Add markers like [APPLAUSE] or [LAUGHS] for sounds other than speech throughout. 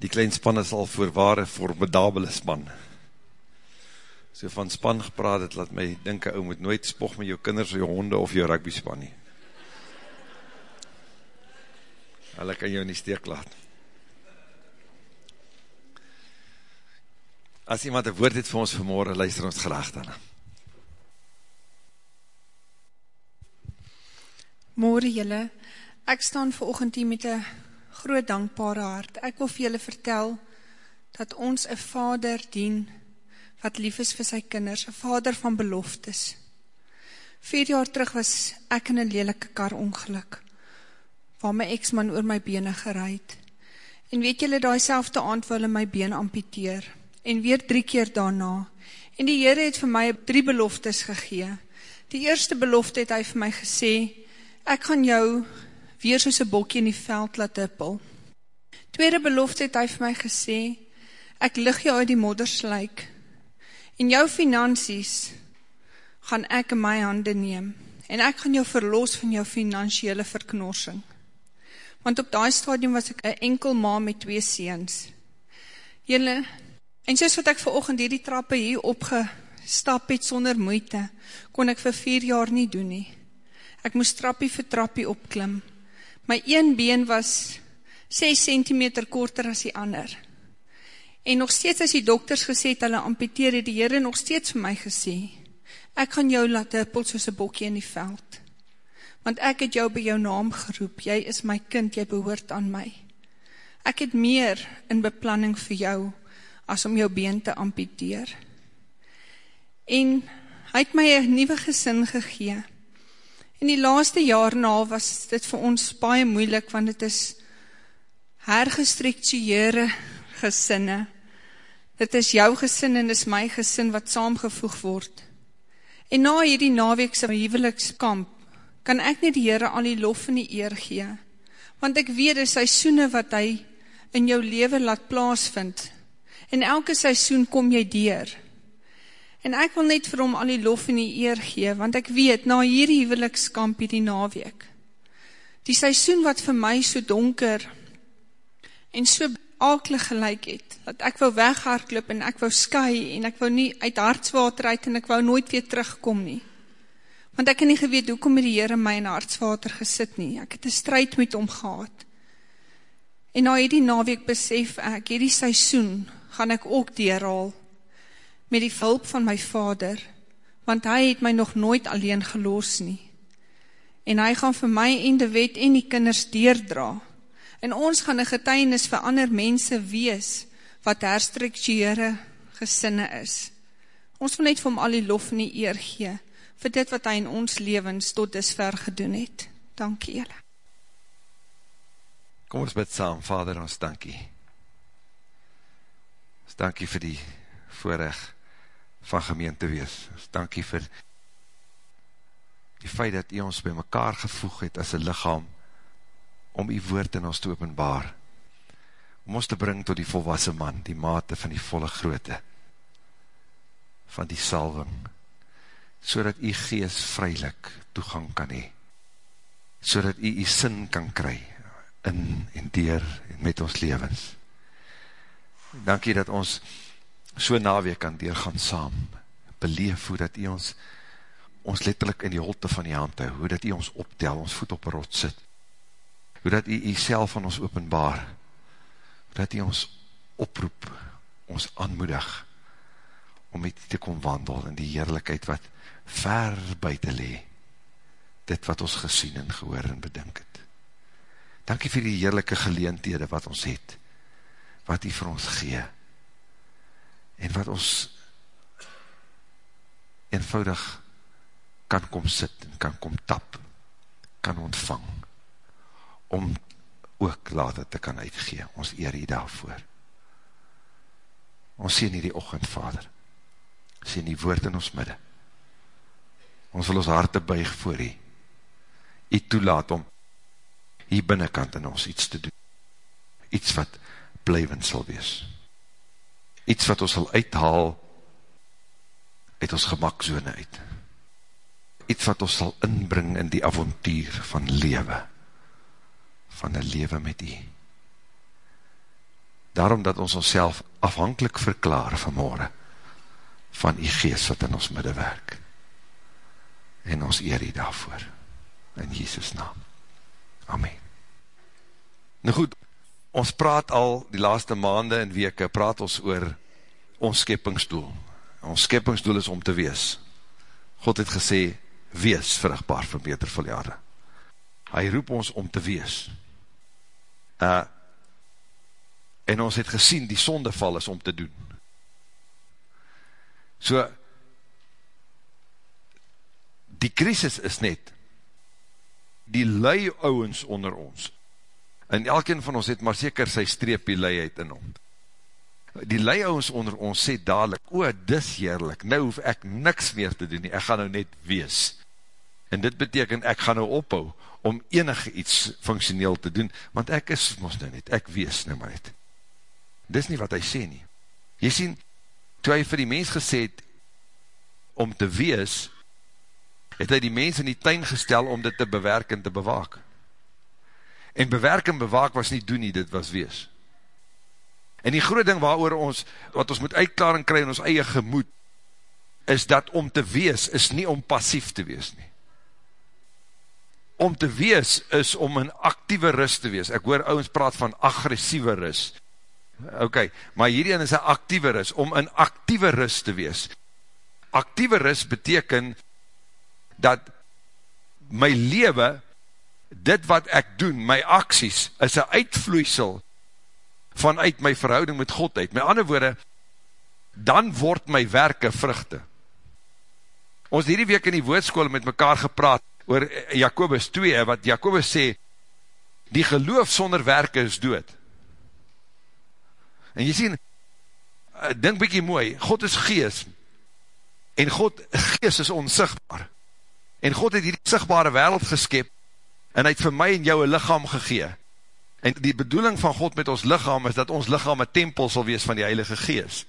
die klein span is al voorware formidabele span. So van span gepraat het, laat my dink, ou moet nooit spog met jou kinders, jou honde of jou rugby span nie. Hulle kan jou nie steek laat. As iemand een woord het vir ons vanmorgen, luister ons graag daarna. Morgen jylle, ek staan vir oogend hier met een groot dankbare hart. Ek wil vir julle vertel dat ons een vader dien wat lief is vir sy kinders, een vader van beloftes. Vier jaar terug was ek in een lelike kar ongeluk, waar my ex-man oor my bene gereid. En weet julle, die selfde aand wil my been amputeer, en weer drie keer daarna. En die Heere het vir my drie beloftes gegee. Die eerste belofte het hy vir my gesê, ek gaan jou weer soos een bokkie in die veld laat huppel. Tweede belofte het hy vir my gesê, ek lig jou uit die moddersluik, en jou finansies gaan ek in my hande neem, en ek gaan jou verlos van jou financiële verknorsing. Want op die stadium was ek een enkel ma met twee seens. Julle, en soos wat ek vir oogend die trappe hier opgestap het sonder moeite, kon ek vir vier jaar nie doen nie. Ek moes trappie vir trappie opklim, My een been was 6 cm korter as die ander. En nog steeds as die dokters gesê het, hulle amputeer, het die Heere nog steeds vir my gesê, ek gaan jou laat huppel soos een bokkie in die veld. Want ek het jou by jou naam geroep, jy is my kind, jy behoort aan my. Ek het meer in beplanning vir jou, as om jou been te amputeer. En hy het my een nieuwe gesin gegeen, In die laaste jaar na was dit vir ons baie moeilik, want het is hergestruktueerde gesinne. Dit is jou gesin en dit is my gesin wat saamgevoeg word. En na hierdie naweekse huwelikskamp, kan ek nie die Heere al die lof en die eer gee, want ek weet die seisoene wat hy in jou leven laat plaasvind, en elke seisoen kom jy deur, En ek wil net vir hom al die lof en die eer gee, want ek weet, na hierdie huwelikskamp hierdie naweek, die seisoen wat vir my so donker en so akelig gelijk het, dat ek wou weghaarklip en ek wou sky en ek wou nie uit hartswater uit en ek wou nooit weer terugkom nie. Want ek het nie geweet, hoekom het die Heer in my in hartswater gesit nie. Ek het een strijd met hom gehad. En na hierdie naweek besef ek, hierdie seisoen gaan ek ook deurhaal met die hulp van my vader, want hy het my nog nooit alleen geloos nie. En hy gaan vir my en de wet en die kinders deerdra. En ons gaan een getuinis vir ander mense wees, wat herstriktuere gesinne is. Ons wil net vir hom al die lof en die eer gee, vir dit wat hy in ons levens tot disver gedoen het. Dankie julle. Kom ons bid saam, Vader, ons dankie. Ons dankie vir die voorrecht van gemeente wees. Dankie vir die feit dat u ons by mekaar gevoeg het as een lichaam om u woord in ons te openbaar. Om ons te bring tot die volwassen man, die mate van die volle groote van die salving, so dat u gees vrylik toegang kan hee, so dat u u sin kan kry in en dier en met ons levens. Dankie dat ons so naweek kan deurgaan saam, beleef hoe dat u ons, ons letterlijk in die holte van die hand hou, hoe dat u ons optel, ons voet op rot sit, hoe dat u u self van ons openbaar, hoe dat u ons oproep, ons aanmoedig, om met te kom wandel in die heerlijkheid wat ver buiten lee, dit wat ons gesien en gehoor en bedink het. Dankie vir die heerlijke geleentede wat ons het, wat u vir ons gee, en wat ons eenvoudig kan kom sit en kan kom tap, kan ontvang, om ook later te kan uitgee, ons eer hier daarvoor. Ons sien hier die ochend, vader, sien die woord in ons midde, ons wil ons harte buig voor hy, hy toelaat om hier binnenkant in ons iets te doen, iets wat blijwend sal wees, iets wat ons sal uithaal uit ons gemakzone uit. Iets wat ons sal inbring in die avontuur van lewe, van een lewe met u. daarom dat ons ons afhankelijk verklaar vanmorgen, van die geest wat in ons midden werk, en ons eer die daarvoor, in Jesus naam, Amen. Nou goed, ons praat al die laaste maande en weke, praat ons oor ons skeppingsdoel. Ons skeppingsdoel is om te wees. God het gesê, wees vrugbaar vir beter vol jare. Hy roep ons om te wees. Uh, en ons het gesien, die sondeval is om te doen. So, die krisis is net, die lui ouwens onder ons, en elkeen van ons het maar seker sy streepie leiheid in hom. Die leiouwens onder ons sê dadelijk, o, dis heerlik, nou hoef ek niks meer te doen nie, ek gaan nou net wees. En dit beteken, ek gaan nou ophou, om enige iets functioneel te doen, want ek is ons nou net, ek wees nou maar net. Dis nie wat hy sê nie. Jy sien, toe hy vir die mens gesê het, om te wees, het hy die mens in die tuin gestel, om dit te bewerk en te bewaak. En bewerk en bewaak was nie doen nie, dit was wees. En die groot ding waar ons, wat ons moet uitklaring kry in ons eie gemoed, is dat om te wees, is nie om passief te wees nie. Om te wees, is om een actieve rust te wees. Ek hoor ouwens praat van agressieve rust. Ok, maar hierin is een actieve rust, om een actieve rust te wees. Actieve rust beteken, dat my leven, dit wat ek doen, my acties, is een uitvloeisel vanuit my verhouding met God uit. Met ander woorde, dan word my werke vruchte. Ons hierdie week in die woordskool met mekaar gepraat oor Jacobus 2, wat Jacobus sê, die geloof sonder werke is dood. En jy sien, eh, dink bykie mooi, God is gees, en God, gees is onsigbaar, en God het hierdie sigbare wereld geskep, en hy het vir my en jou een lichaam gegee. En die bedoeling van God met ons lichaam is dat ons lichaam een tempel sal wees van die Heilige Gees.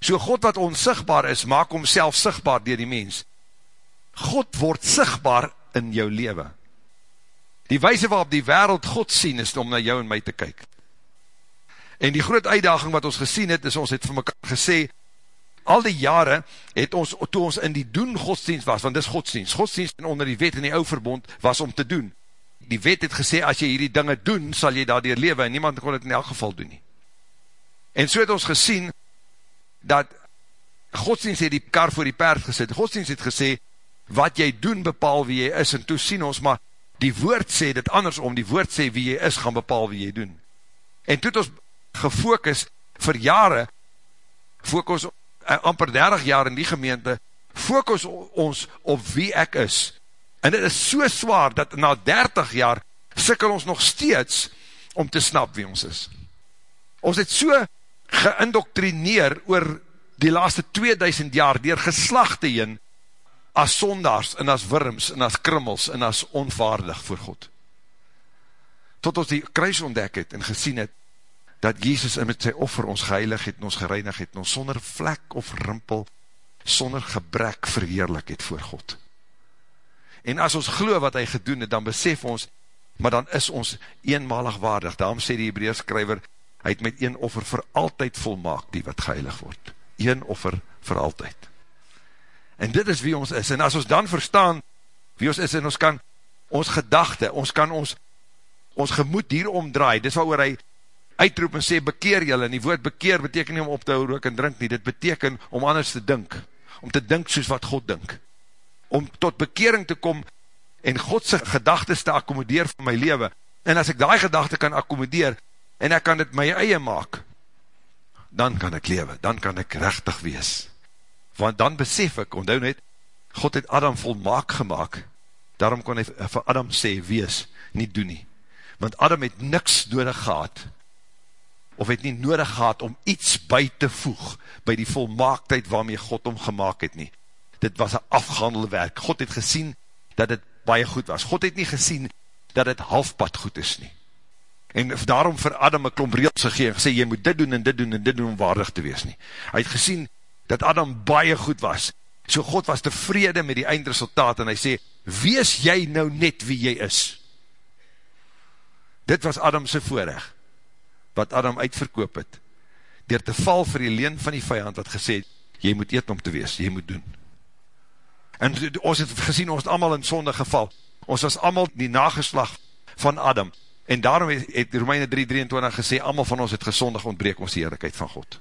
So God wat onsigbaar is, maak homself sigbaar dier die mens. God word sigbaar in jou leven. Die wijze waarop die wereld God sien is om na jou en my te kyk. En die groot uitdaging wat ons gesien het, is ons het vir mekaar gesê, al die jare het ons, toe ons in die doen godsdienst was, want dis godsdienst, godsdienst onder die wet in die ouwe verbond was om te doen. Die wet het gesê, as jy hierdie dinge doen, sal jy daardoor lewe, en niemand kon het in elk geval doen nie. En so het ons gesien, dat godsdienst het die kar voor die paard gesit, godsdienst het gesê, wat jy doen bepaal wie jy is, en toe sien ons, maar die woord sê dit andersom, die woord sê wie jy is, gaan bepaal wie jy doen. En toe het ons gefokus, vir jare, fokus uh, amper 30 jaar in die gemeente, focus ons op wie ek is. En dit is so zwaar, dat na 30 jaar, sikkel ons nog steeds, om te snap wie ons is. Ons het so geïndoctrineer, oor die laaste 2000 jaar, dier geslachte heen, as sondaars, en as wurms, en as krummels, en as onvaardig voor God. Tot ons die kruis ontdek het, en gesien het, dat Jezus met sy offer ons geheilig het, ons gereinig het, ons sonder vlek of rimpel, sonder gebrek verheerlik het voor God. En as ons glo wat hy gedoen het, dan besef ons, maar dan is ons eenmalig waardig. Daarom sê die Hebreers skryver, hy het met een offer vir altyd volmaak die wat geheilig word. Een offer vir altyd. En dit is wie ons is. En as ons dan verstaan wie ons is, en ons kan ons gedachte, ons kan ons, ons gemoed hier omdraai, dit is wat oor hy uitroep en sê, bekeer jylle, en die woord bekeer beteken nie om op te hou rook en drink nie, dit beteken om anders te dink, om te dink soos wat God dink, om tot bekering te kom, en Godse gedagtes te accommodeer van my leven, en as ek die gedachte kan accommodeer, en ek kan dit my eie maak, dan kan ek lewe, dan kan ek rechtig wees, want dan besef ek, onthou net, God het Adam volmaak gemaakt, daarom kon hy vir Adam sê, wees, nie doen nie, want Adam het niks nodig gehad, of het nie nodig gehad om iets by te voeg, by die volmaaktheid waarmee God om gemaakt het nie. Dit was een afgehandelde werk. God het gesien dat het baie goed was. God het nie gesien dat het halfpad goed is nie. En daarom vir Adam een klomp reels gegeen, gesê, jy moet dit doen en dit doen en dit doen om waardig te wees nie. Hy het gesien dat Adam baie goed was. So God was tevrede met die eindresultaat en hy sê, wees jy nou net wie jy is. Dit was Adamse voorrecht wat Adam uitverkoop het, dier te val vir die leen van die vijand, wat gesê jy moet eet om te wees, jy moet doen. En ons het gesien, ons het allemaal in sonde geval, ons was allemaal die nageslag van Adam, en daarom het, het Romeine 3:23 gesê, allemaal van ons het gesondig ontbreek ons die eerlijkheid van God.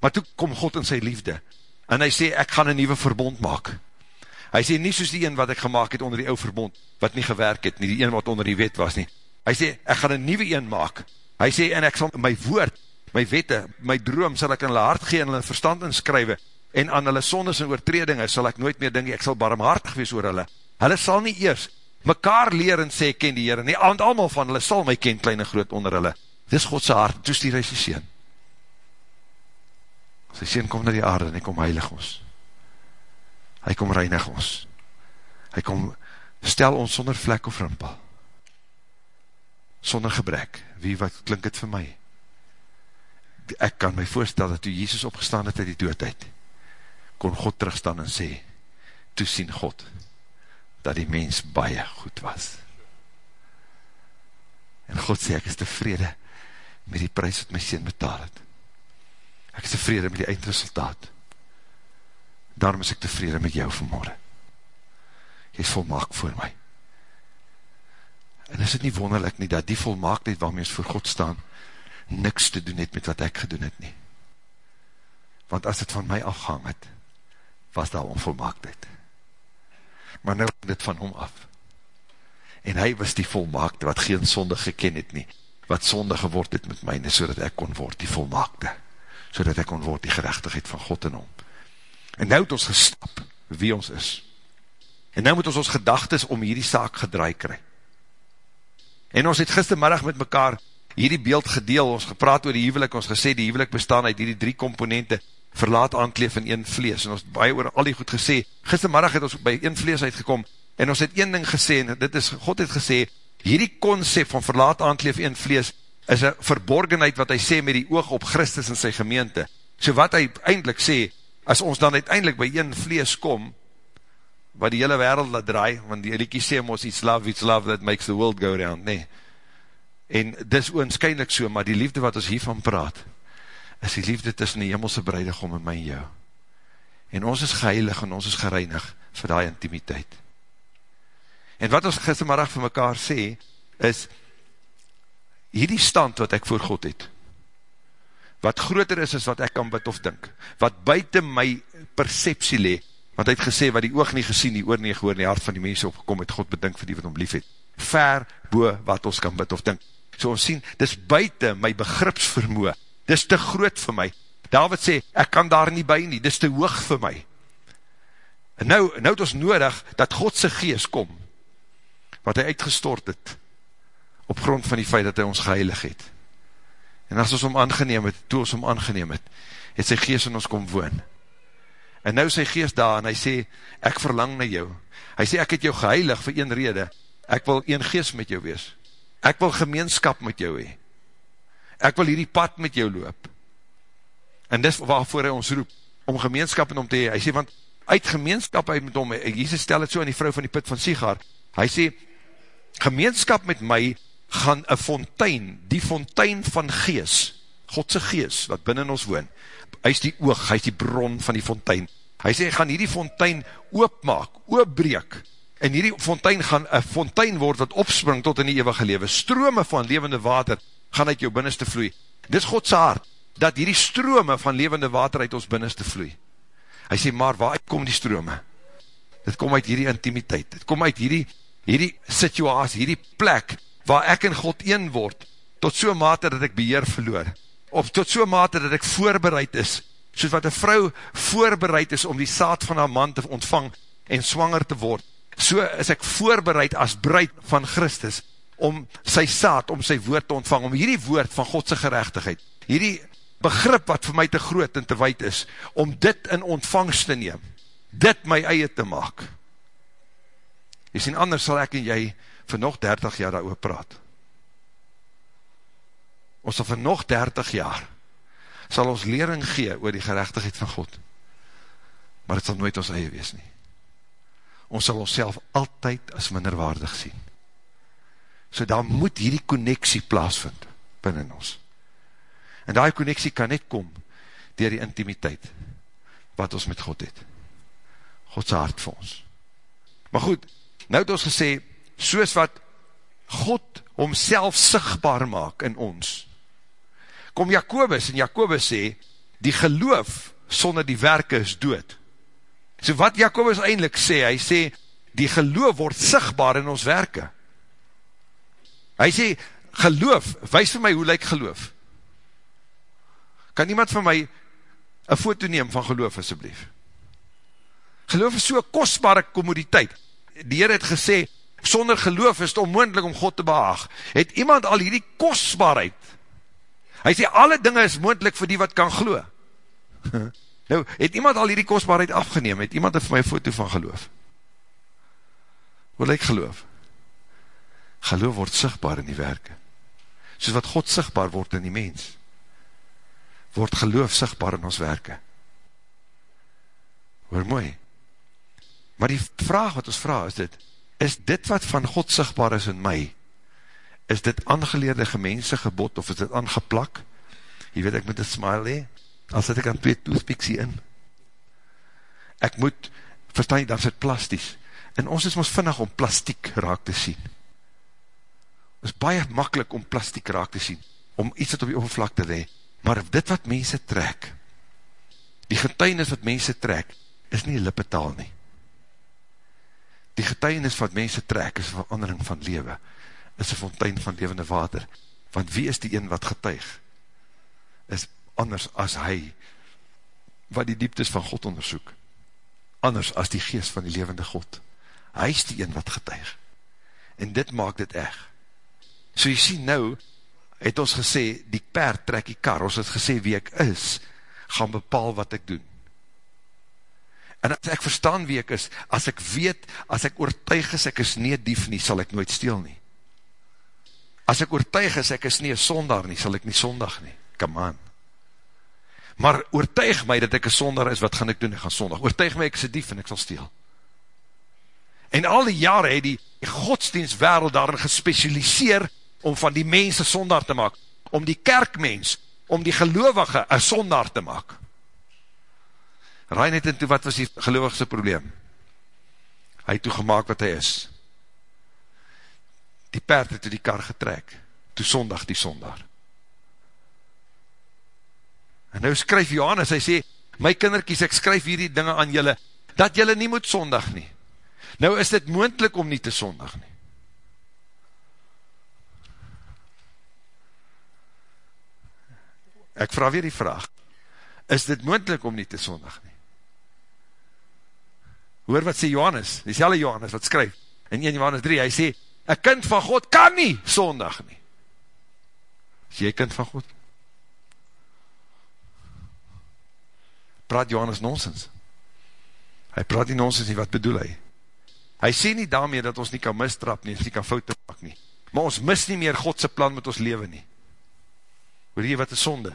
Maar toe kom God in sy liefde, en hy sê, ek gaan een nieuwe verbond maak. Hy sê, nie soos die een wat ek gemaakt het onder die ouwe verbond, wat nie gewerk het, nie die een wat onder die wet was nie. Hy sê, ek gaan een nieuwe een maak. Hy sê, en ek sal my woord, my wette, my droom, sal ek in hulle hart gee en hulle verstand inskrywe, en aan hulle sondes en oortredinge sal ek nooit meer dink, ek sal barmhartig wees oor hulle. Hulle sal nie eers mekaar leer en sê, ken die Heere, nie, want allemaal van hulle sal my ken, klein en groot onder hulle. Dis Godse hart, toe stier hy sy sien. Sy sien kom na die aarde en hy kom heilig ons. Hy kom reinig ons. Hy kom, stel ons sonder vlek of rimpel. Sonder gebrek. Wie, wat klink het vir my? Ek kan my voorstel dat toe Jesus opgestaan het uit die doodheid, kon God terugstaan en sê, toe sien God, dat die mens baie goed was. En God sê, ek is tevrede met die prijs wat my sien betaal het. Ek is tevrede met die eindresultaat. Daarom is ek tevrede met jou vanmorgen. Jy is volmaak voor my. En is het nie wonderlik nie, dat die volmaaktheid waarmee ons voor God staan, niks te doen het met wat ek gedoen het nie. Want as het van my afgang het, was daar onvolmaaktheid. Maar nou dit van hom af. En hy was die volmaakte, wat geen sonde geken het nie, wat sonde geword het met my, so dat ek kon word die volmaakte so dat ek kon word die gerechtigheid van God in hom. En nou het ons gestap, wie ons is. En nou moet ons ons gedagtes om hierdie saak gedraai kry. En ons het gistermiddag met mekaar hierdie beeld gedeel, ons gepraat oor die huwelik, ons gesê die huwelik bestaan uit hierdie drie komponente, verlaat, aankleef en een vlees, en ons baie oor al die goed gesê, gistermiddag het ons by een vlees uitgekom, en ons het een ding gesê, en dit is, God het gesê, hierdie concept van verlaat, aankleef, een vlees, is een verborgenheid wat hy sê met die oog op Christus en sy gemeente. So wat hy eindelijk sê, as ons dan uiteindelijk by een vlees kom, wat die hele wereld laat draai, want die liekie sê ons iets love, iets love that makes the world go round, nee. En dis oonskynlik so, maar die liefde wat ons hiervan praat, is die liefde tussen die hemelse breidegom en my en jou. En ons is geheilig en ons is gereinig vir die intimiteit. En wat ons gistermiddag vir mekaar sê, is, hierdie stand wat ek voor God het, wat groter is as wat ek kan bid of dink, wat buiten my perceptie le, want hy het gesê, wat die oog nie gesien, die oor nie gehoor, die hart van die mense opgekom het, God bedink vir die wat om lief het, ver boe wat ons kan bid of dink, so ons sien, dis buiten my begripsvermoe, dis te groot vir my, David sê, ek kan daar nie by nie, dis te hoog vir my, en nou, nou het ons nodig, dat Godse geest kom, wat hy uitgestort het, op grond van die feit dat hy ons geheilig het. En as ons om aangeneem het, toe ons om aangeneem het, het sy geest in ons kom woon. En nou sy geest daar, en hy sê, ek verlang na jou. Hy sê, ek het jou geheilig vir een rede, ek wil een geest met jou wees. Ek wil gemeenskap met jou hee. Ek wil hierdie pad met jou loop. En dis waarvoor hy ons roep, om gemeenskap in hom te hee. Hy sê, want uit gemeenskap uit met hom, Jesus stel het so aan die vrou van die put van Sigar, hy sê, gemeenskap met my gaan een fontein, die fontein van gees, Godse gees, wat binnen ons woon, hy is die oog, hy is die bron van die fontein, hy sê, gaan hierdie fontein oopmaak, oopbreek, en hierdie fontein gaan een fontein word, wat opspring tot in die eeuwige lewe, strome van levende water, gaan uit jou binnenste vloei, dit is Godse hart, dat hierdie strome van levende water uit ons binnenste vloei, hy sê, maar waar kom die strome? Dit kom uit hierdie intimiteit, dit kom uit hierdie, hierdie situasie, hierdie plek, waar ek en God een word, tot so mate dat ek beheer verloor, of tot so mate dat ek voorbereid is, soos wat een vrou voorbereid is om die saad van haar man te ontvang en swanger te word, so is ek voorbereid as bruid van Christus, om sy saad, om sy woord te ontvang, om hierdie woord van Godse gerechtigheid, hierdie begrip wat vir my te groot en te wijd is, om dit in ontvangst te neem, dit my eie te maak. Jy sien, anders sal ek en jy vir nog 30 jaar daar praat. Ons sal vir nog 30 jaar sal ons lering gee oor die gerechtigheid van God. Maar het sal nooit ons eie wees nie. Ons sal ons altyd as minderwaardig sien. So daar moet hierdie connectie plaasvind. binnen ons. En die connectie kan net kom dier die intimiteit wat ons met God het. Godse hart vir ons. Maar goed, nou het ons gesê, soos wat God homself sigtbaar maak in ons, kom Jacobus, en Jacobus sê, die geloof sonder die werke is dood. So wat Jacobus eindelijk sê, hy sê, die geloof word sigtbaar in ons werke. Hy sê, geloof, wees vir my hoe lyk geloof. Kan iemand van my een foto neem van geloof, asjeblief? Geloof is so'n kostbare commoditeit. Die Heer het gesê, sonder geloof is het onmoendlik om God te behaag. Het iemand al hierdie kostbaarheid? Hy sê, alle dinge is moendlik vir die wat kan geloof. [LAUGHS] nou, het iemand al hierdie kostbaarheid afgeneem? Het iemand het vir my foto van geloof? Hoe lyk geloof? Geloof word sigtbaar in die werke. Soos wat God sigtbaar word in die mens, word geloof sigtbaar in ons werke. Hoor mooi. Maar die vraag wat ons vraag is dit, is dit wat van God sigtbaar is in my, is dit aangeleerde gemense gebod, of is dit aangeplak? Jy weet, ek moet een smile hee, als het ek aan twee toothpicks hier in. Ek moet, verstaan jy, dan is het plastisch. En ons is ons vinnig om plastiek raak te sien. Het is baie makkelijk om plastiek raak te sien, om iets wat op die overvlak te lee. Maar dit wat mense trek, die getuinis wat mense trek, is nie lippetaal nie. Die getuinis wat mense trek, is verandering van lewe, is een fontein van levende water. Want wie is die een wat getuig? Is anders as hy, wat die dieptes van God onderzoek. Anders as die geest van die levende God hy is die een wat getuig. En dit maak dit echt. So jy sien nou, het ons gesê, die perd trek die kar, ons het gesê wie ek is, gaan bepaal wat ek doen. En as ek verstaan wie ek is, as ek weet, as ek oortuig is, ek is nie dief nie, sal ek nooit steel nie. As ek oortuig is, ek is nie sonder nie, sal ek nie sondag nie. Come on. Maar oortuig my dat ek een sonder is, wat gaan ek doen? Ek gaan sondag. Oortuig my, ek is een dief en ek sal steel. En al die jare het die godsdienstwereld daarin gespecialiseer om van die mense sondaar te maak, om die kerkmens, om die gelovige een sondaar te maak. Raai net in toe, wat was die gelovigse probleem? Hy het toe gemaakt wat hy is. Die perd het die kar getrek, toe sondag die sondaar. En nou skryf Johannes, hy sê, my kinderkies, ek skryf hierdie dinge aan julle, dat julle nie moet sondag nie. Nou is dit moendlik om nie te sondig nie. Ek vraag weer die vraag, is dit moendlik om nie te sondig nie? Hoor wat sê Johannes, die selle Johannes wat skryf, in 1 Johannes 3, hy sê, een kind van God kan nie sondig nie. Is jy kind van God? Praat Johannes nonsens? Hy praat nie nonsens nie, wat bedoel hy? Hy sê nie daarmee dat ons nie kan mistrap nie, ons nie kan foute maak nie. Maar ons mis nie meer Godse plan met ons leven nie. Hoor jy wat is sonde?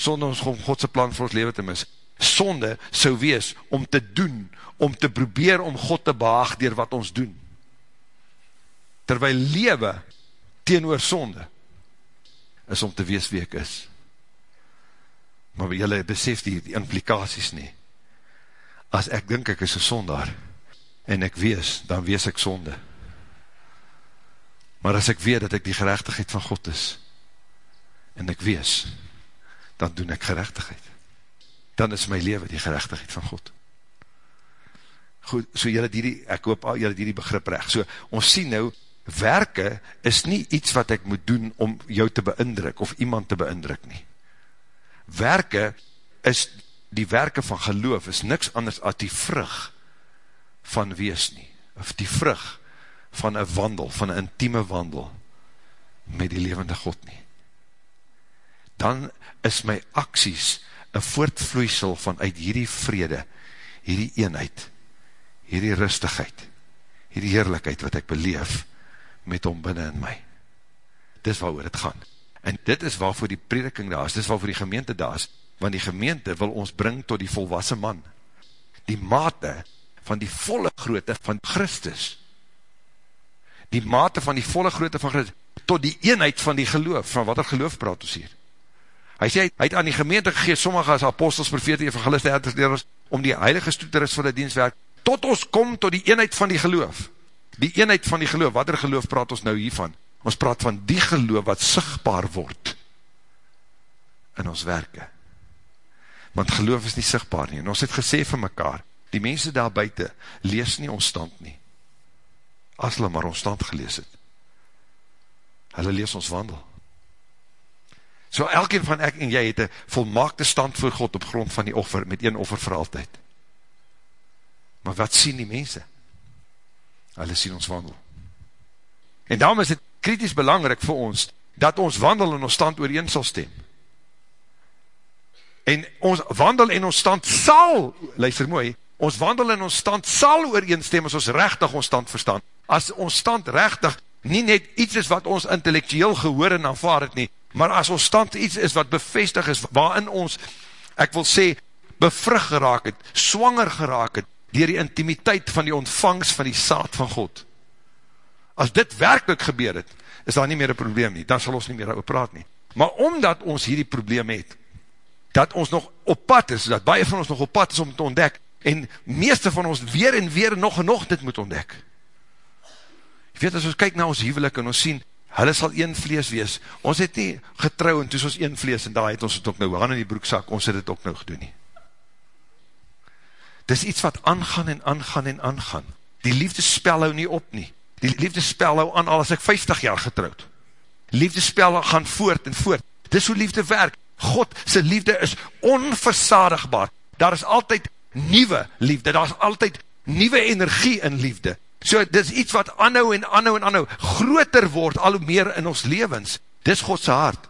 Sonde ons om Godse plan vir ons leven te mis. Sonde sou wees om te doen, om te probeer om God te behaag dier wat ons doen. Terwyl lewe teenoor sonde is om te wees wie ek is. Maar jylle besef die, die implikaties nie. As ek dink ek is een sondaar, en ek wees, dan wees ek sonde. Maar as ek weet dat ek die gerechtigheid van God is, en ek wees, dan doen ek gerechtigheid. Dan is my leven die gerechtigheid van God. Goed, so jylle die, ek hoop al jylle die begrip recht. So, ons sien nou, werke is nie iets wat ek moet doen om jou te beindruk, of iemand te beindruk nie. Werke is, die werke van geloof, is niks anders as die vrug, van wees nie, of die vrug van een wandel, van een intieme wandel, met die levende God nie. Dan is my acties een voortvloeisel vanuit hierdie vrede, hierdie eenheid, hierdie rustigheid, hierdie heerlijkheid wat ek beleef, met hom binnen in my. Dis waar oor het gaan. En dit is waarvoor die prediking daar is, dit is waarvoor die gemeente daar is, want die gemeente wil ons bring tot die volwassen man. Die mate van die volle grootte van Christus. Die mate van die volle grootte van Christus. tot die eenheid van die geloof, van wat er geloof praat ons hier. Hy sê, hy het aan die gemeente gegeet, sommige as apostels, profete, evangeliste, om die heilige stoeteris van die dienstwerk, tot ons kom tot die eenheid van die geloof. Die eenheid van die geloof, wat er geloof praat ons nou hiervan? Ons praat van die geloof wat sigtbaar word in ons werke. Want geloof is nie sigtbaar nie. En ons het gesê vir mekaar, die mense daar buiten lees nie ons stand nie. As hulle maar ons stand gelees het. Hulle lees ons wandel. So elkeen van ek en jy het een volmaakte stand voor God op grond van die offer, met een offer vir altyd. Maar wat sien die mense? Hulle sien ons wandel. En daarom is het kritisch belangrijk vir ons, dat ons wandel en ons stand ooreen sal stem. En ons wandel en ons stand sal, luister mooi, ons wandel en ons stand sal ooreen stem as ons rechtig ons stand verstaan. As ons stand rechtig nie net iets is wat ons intellectueel gehoor en aanvaard het nie, maar as ons stand iets is wat bevestig is, waarin ons, ek wil sê, bevrug geraak het, swanger geraak het, dier die intimiteit van die ontvangst van die saad van God. As dit werkelijk gebeur het, is daar nie meer een probleem nie, dan sal ons nie meer oor praat nie. Maar omdat ons hierdie probleem het, dat ons nog op pad is, dat baie van ons nog op pad is om te ontdek, en meeste van ons weer en weer nog en nog dit moet ontdek. Je weet, as ons kyk na ons huwelik en ons sien, hulle sal een vlees wees. Ons het nie getrouw en toes ons een vlees en daar het ons het ook nou, hand in die broekzak, ons het het ook nou gedoen nie. Dis iets wat aangaan en aangaan en aangaan. Die liefdespel hou nie op nie. Die liefdespel hou aan al as ek 50 jaar getrouwd. Liefdespel gaan voort en voort. Dis hoe liefde werk. God sy liefde is onversadigbaar. Daar is altyd nieuwe liefde. Daar is altyd nieuwe energie in liefde. So, dis iets wat anhou en anhou en anhou, groter word al hoe meer in ons levens. Dis Godse hart.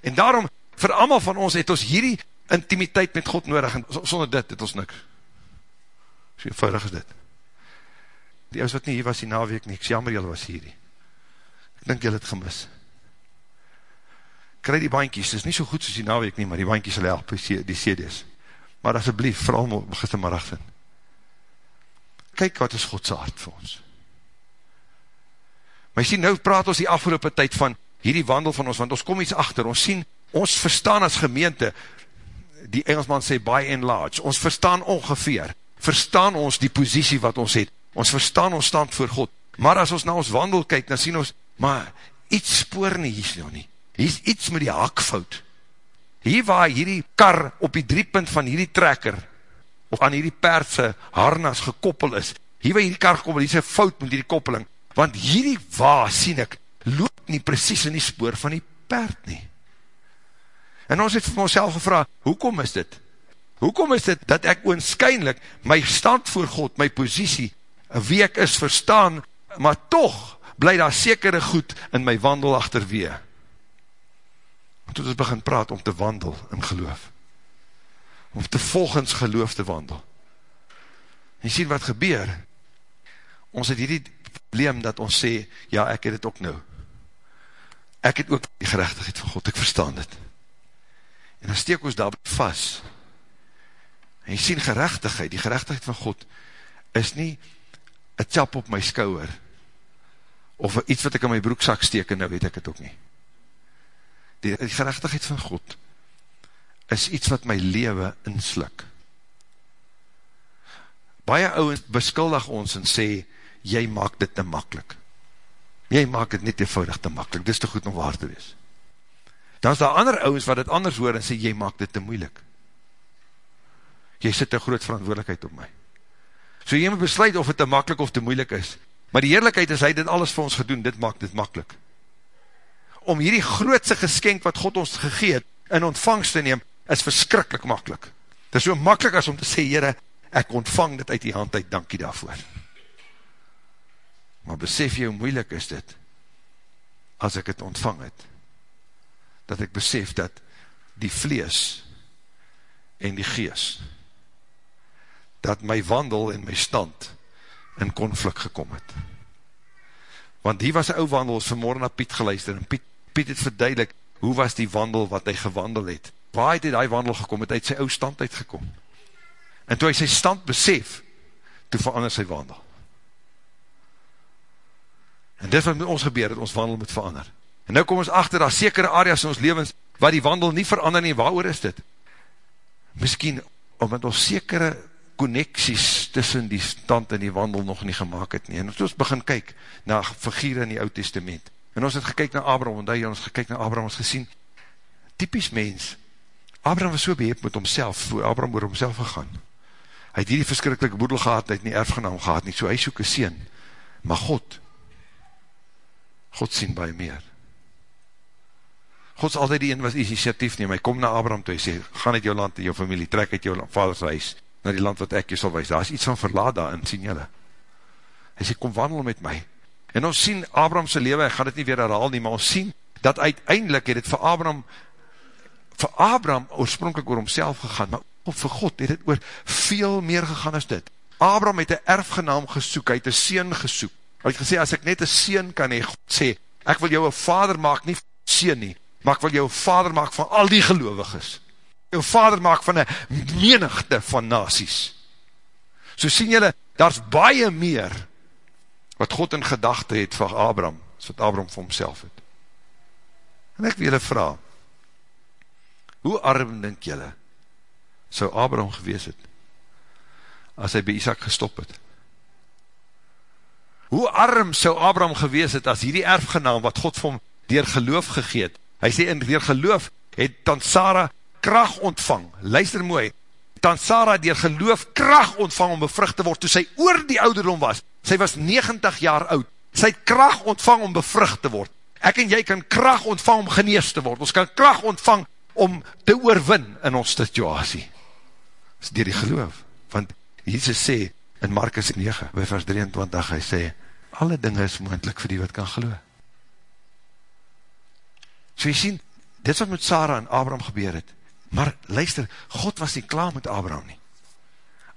En daarom, vir allemaal van ons, het ons hierdie intimiteit met God nodig, en sonder dit het ons niks. So eenvoudig is dit. Die ouders wat nie hier was die naweek nie, ek jammer jylle was hier nie. Ek dink jylle het gemis. Kry die bainkies, dit is nie so goed soos die naweek nie, maar die bainkies sal help, die CD's. Maar asjeblief, vooral gistermiddag vind kyk wat is Godse hart vir ons. Maar jy sien, nou praat ons die afgelopen tyd van hierdie wandel van ons, want ons kom iets achter, ons sien, ons verstaan as gemeente, die Engelsman sê by and large, ons verstaan ongeveer, verstaan ons die positie wat ons het, ons verstaan ons stand voor God, maar as ons na ons wandel kyk, dan sien ons, maar iets spoor nie, hier is nou nie, hier is iets met die hakfout, hier waar hierdie kar op die driepunt van hierdie trekker, of aan hierdie perdse harnas gekoppel is, hier waar hierdie kar gekoppel, hier is een fout met hierdie koppeling, want hierdie waar, sien ek, loop nie precies in die spoor van die perd nie. En ons het vir ons gevra, hoekom is dit? Hoekom is dit, dat ek oonskynlik, my stand voor God, my positie, wie ek is, verstaan, maar toch, bly daar sekere goed in my wandel achterwee. Toe ons begin praat om te wandel in geloof om te volgens geloof te wandel. En jy sien wat gebeur, ons het hierdie probleem dat ons sê, ja, ek het het ook nou. Ek het ook die gerechtigheid van God, ek verstaan dit. En dan steek ons daar vast. En jy sien gerechtigheid, die gerechtigheid van God, is nie een tjap op my skouwer, of iets wat ek in my broekzak steek, en nou weet ek het ook nie. Die, die gerechtigheid van God, is iets wat my lewe inslik. Baie ouwens beskuldig ons en sê, jy maak dit te makkelijk. Jy maak dit nie te voudig te makkelijk, dit is te goed om waar te wees. Dan is daar ander ouwens wat het anders hoor en sê, jy maak dit te moeilik. Jy sit een groot verantwoordelikheid op my. So jy moet besluit of het te makkelijk of te moeilik is. Maar die heerlijkheid is, hy dit alles vir ons gedoen, dit maak dit makkelijk. Om hierdie grootse geskenk wat God ons gegeet, in ontvangst te neem, is verskrikkelijk makkelijk. Het is so makkelijk as om te sê, Heere, ek ontvang dit uit die hand uit, dankie daarvoor. Maar besef jy hoe moeilik is dit, as ek het ontvang het, dat ek besef dat die vlees en die gees, dat my wandel en my stand in konflik gekom het. Want hier was een ou wandel, ons vanmorgen na Piet geluister, en Piet, Piet het verduidelik, hoe was die wandel wat hy gewandel het, waar het hy die wandel gekom, het hy sy ou stand uitgekom. En toe hy sy stand besef, toe verander sy wandel. En dit wat met ons gebeur, het ons wandel moet verander. En nou kom ons achter, daar sekere areas in ons levens, waar die wandel nie verander nie, waar is dit? Miskien, omdat ons sekere connecties tussen die stand en die wandel nog nie gemaakt het nie. En ons begin kyk na figure in die oud testament. En ons het gekyk na Abraham, want hy ons gekyk na Abraham, ons gesien, typisch mens, Abraham was so beheep met homself, voor Abraham oor homself gegaan. Hy het hierdie verskrikkelike boedel gehad, hy het nie erfgenaam gehad nie, so hy soek een sien. Maar God, God sien baie meer. God is altyd die een wat initiatief neem, hy kom na Abraham toe, hy sê, gaan uit jou land en jou familie, trek uit jou vaders huis, na die land wat ek jy sal wees, daar is iets van verlaat daarin, sien jylle. Hy sê, kom wandel met my. En ons sien Abrahamse leven, hy gaan dit nie weer herhaal nie, maar ons sien, dat uiteindelik het het vir Abraham, vir Abraham oorspronkelijk oor homself gegaan, maar ook vir God het het oor veel meer gegaan as dit. Abraham het een erfgenaam gesoek, hy het een sien gesoek. Hy het gesê, as ek net een sien kan hee, God sê, ek wil jou een vader maak, nie sien nie, maar ek wil jou vader maak van al die geloviges. Jou vader maak van een menigte van nasies. So sien jylle, daar is baie meer wat God in gedachte het van Abraham, as wat Abraham vir homself het. En ek wil jylle vraag, hoe arm denk jylle, sou Abraham gewees het, as hy by Isaac gestop het? Hoe arm sou Abraham gewees het, as hierdie erfgenaam, wat God vir hom dier geloof gegeet, hy sê, in dier geloof, het dan Sarah kracht ontvang, luister mooi, dan Sarah dier geloof kracht ontvang om bevrucht te word, toe sy oor die ouderdom was, sy was 90 jaar oud, sy het kracht ontvang om bevrucht te word, ek en jy kan kracht ontvang om genees te word, ons kan kracht ontvang om te oorwin in ons situasie, is dier die geloof, want Jesus sê, in Markus 9, by vers 23, hy sê, alle dinge is moendlik vir die wat kan geloof, so jy sien, dit wat met Sarah en Abraham gebeur het, maar luister, God was nie klaar met Abraham nie,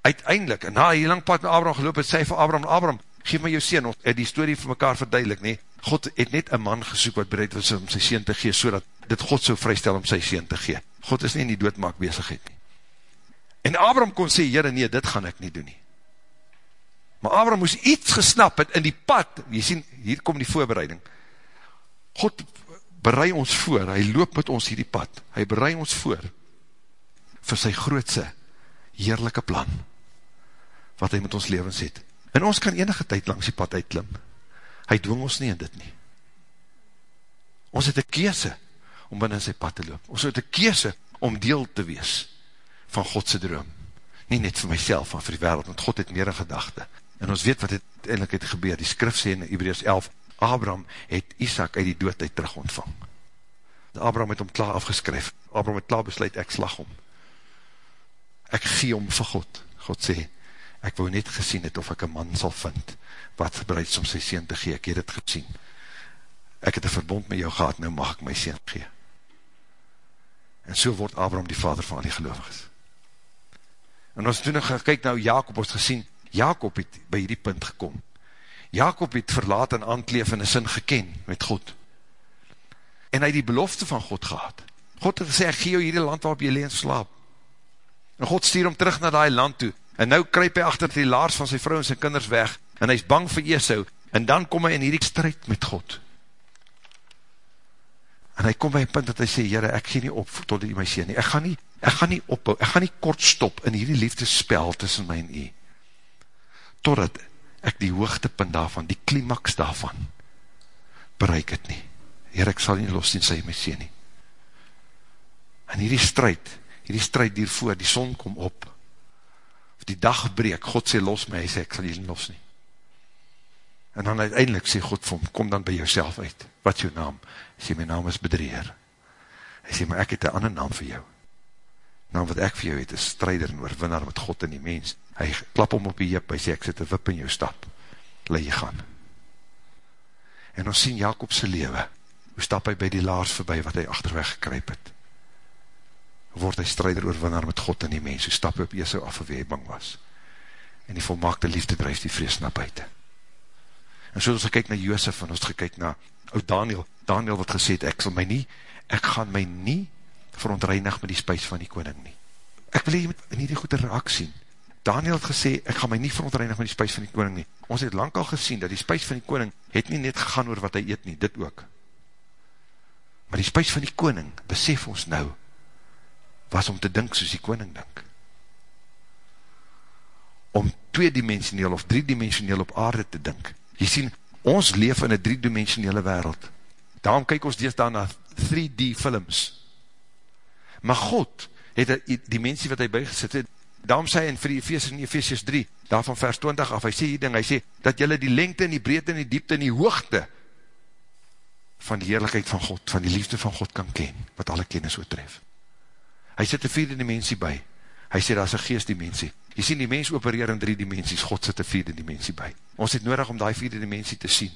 uiteindelik, na een lang pad met Abraham geloop het, sê vir Abraham, Abraham, geef my jou sien, ons het die story vir mekaar verduidelik, nie, God het net een man gesoek wat bereid was om sy sien te gee, so dit God so vrystel om sy sien te gee. God is nie in die doodmaak bezigheid nie. En Abraham kon sê, jyre nee, dit gaan ek nie doen nie. Maar Abraham moes iets gesnap het in die pad, jy sien, hier kom die voorbereiding. God berei ons voor, hy loop met ons hierdie pad, hy berei ons voor, vir sy grootse, heerlijke plan, wat hy met ons levens het. En ons kan enige tyd langs die pad uitklim. Hy dwing ons nie in dit nie. Ons het een keese om binnen sy pad te loop. Ons het een keese om deel te wees van Godse droom. Nie net vir myself, maar vir die wereld, want God het meer in gedachte. En ons weet wat het eindelijk het gebeur. Die skrif sê in Hebreus 11, Abraham het Isaac uit die doodheid terug ontvang. Abraham het hom klaar afgeskryf. Abraham het klaar besluit, ek slag hom. Ek gee hom vir God. God sê, ek wou net gesien het of ek een man sal vind, wat gebruid om sy sien te gee, ek het het gesien, ek het een verbond met jou gehad, nou mag ek my sien gee. En so word Abraham die vader van die geloviges. En ons toen gekyk nou Jacob, ons gesien, Jacob het by die punt gekom. Jacob het verlaat en aankleef in die sin geken met God. En hy die belofte van God gehad. God het gesê, ek gee jou hierdie land waarop jy leen slaap. En God stuur hom terug na die land toe, en nou kryp hy achter die laars van sy vrou en sy kinders weg, en hy is bang vir Esau, en dan kom hy in hierdie strijd met God. En hy kom by een punt dat hy sê, Jere, ek gee nie op tot die my sê nie, ek gaan nie, ek gaan nie opbouw, ek gaan nie kort stop in hierdie liefdespel tussen my en jy, totdat ek die hoogtepunt daarvan, die klimaks daarvan, bereik het nie. Heer, ek sal nie los nie, sê my sê nie. En hierdie strijd, hierdie strijd hiervoor, die son kom op, die dag breek, God sê los my, hy sê ek sal jy los nie. En dan uiteindelik sê God vir hom, kom dan by jouself uit, wat jou naam? Hy sê, my naam is Bedreer. Hy sê, maar ek het een ander naam vir jou. Naam wat ek vir jou het, is strijder en oorwinnaar met God en die mens. Hy klap om op die jip, hy sê, ek sit een wip in jou stap, laat jy gaan. En ons sien Jacobse lewe, hoe stap hy by die laars voorbij, wat hy achterweg gekryp het word hy strijder oorwinnaar met God en die mens, hoe stap hy op Esau af of hy bang was. En die volmaakte liefde drijf die vrees na buiten. En so ons gekyk na Joosef, en ons gekyk na oud Daniel, Daniel wat gesê het, ek sal my nie, ek gaan my nie verontreinig met die spuis van die koning nie. Ek wil hier in die goede reaksie sien. Daniel het gesê, ek gaan my nie verontreinig met die spuis van die koning nie. Ons het lang al gesien, dat die spuis van die koning, het nie net gegaan oor wat hy eet nie, dit ook. Maar die spuis van die koning, besef ons nou, was om te dink soos die koning dink. Om tweedimensioneel of driedimensioneel op aarde te dink. Jy sien, ons leef in een driedimensionele wereld. Daarom kyk ons dees daar na 3D films. Maar God het die dimensie wat hy bygesit het, daarom sê hy in Ephesians in Ephesians 3, daarvan vers 20 af, hy sê die ding, hy sê, dat jylle die lengte en die breedte en die diepte en die hoogte van die heerlijkheid van God, van die liefde van God kan ken, wat alle kennis oortref. Hy sit een vierde dimensie by, hy sê, daar is een geestdimensie, jy sien, die mens opereer in drie dimensies, God sit een vierde dimensie by, ons het nodig om die vierde dimensie te sien,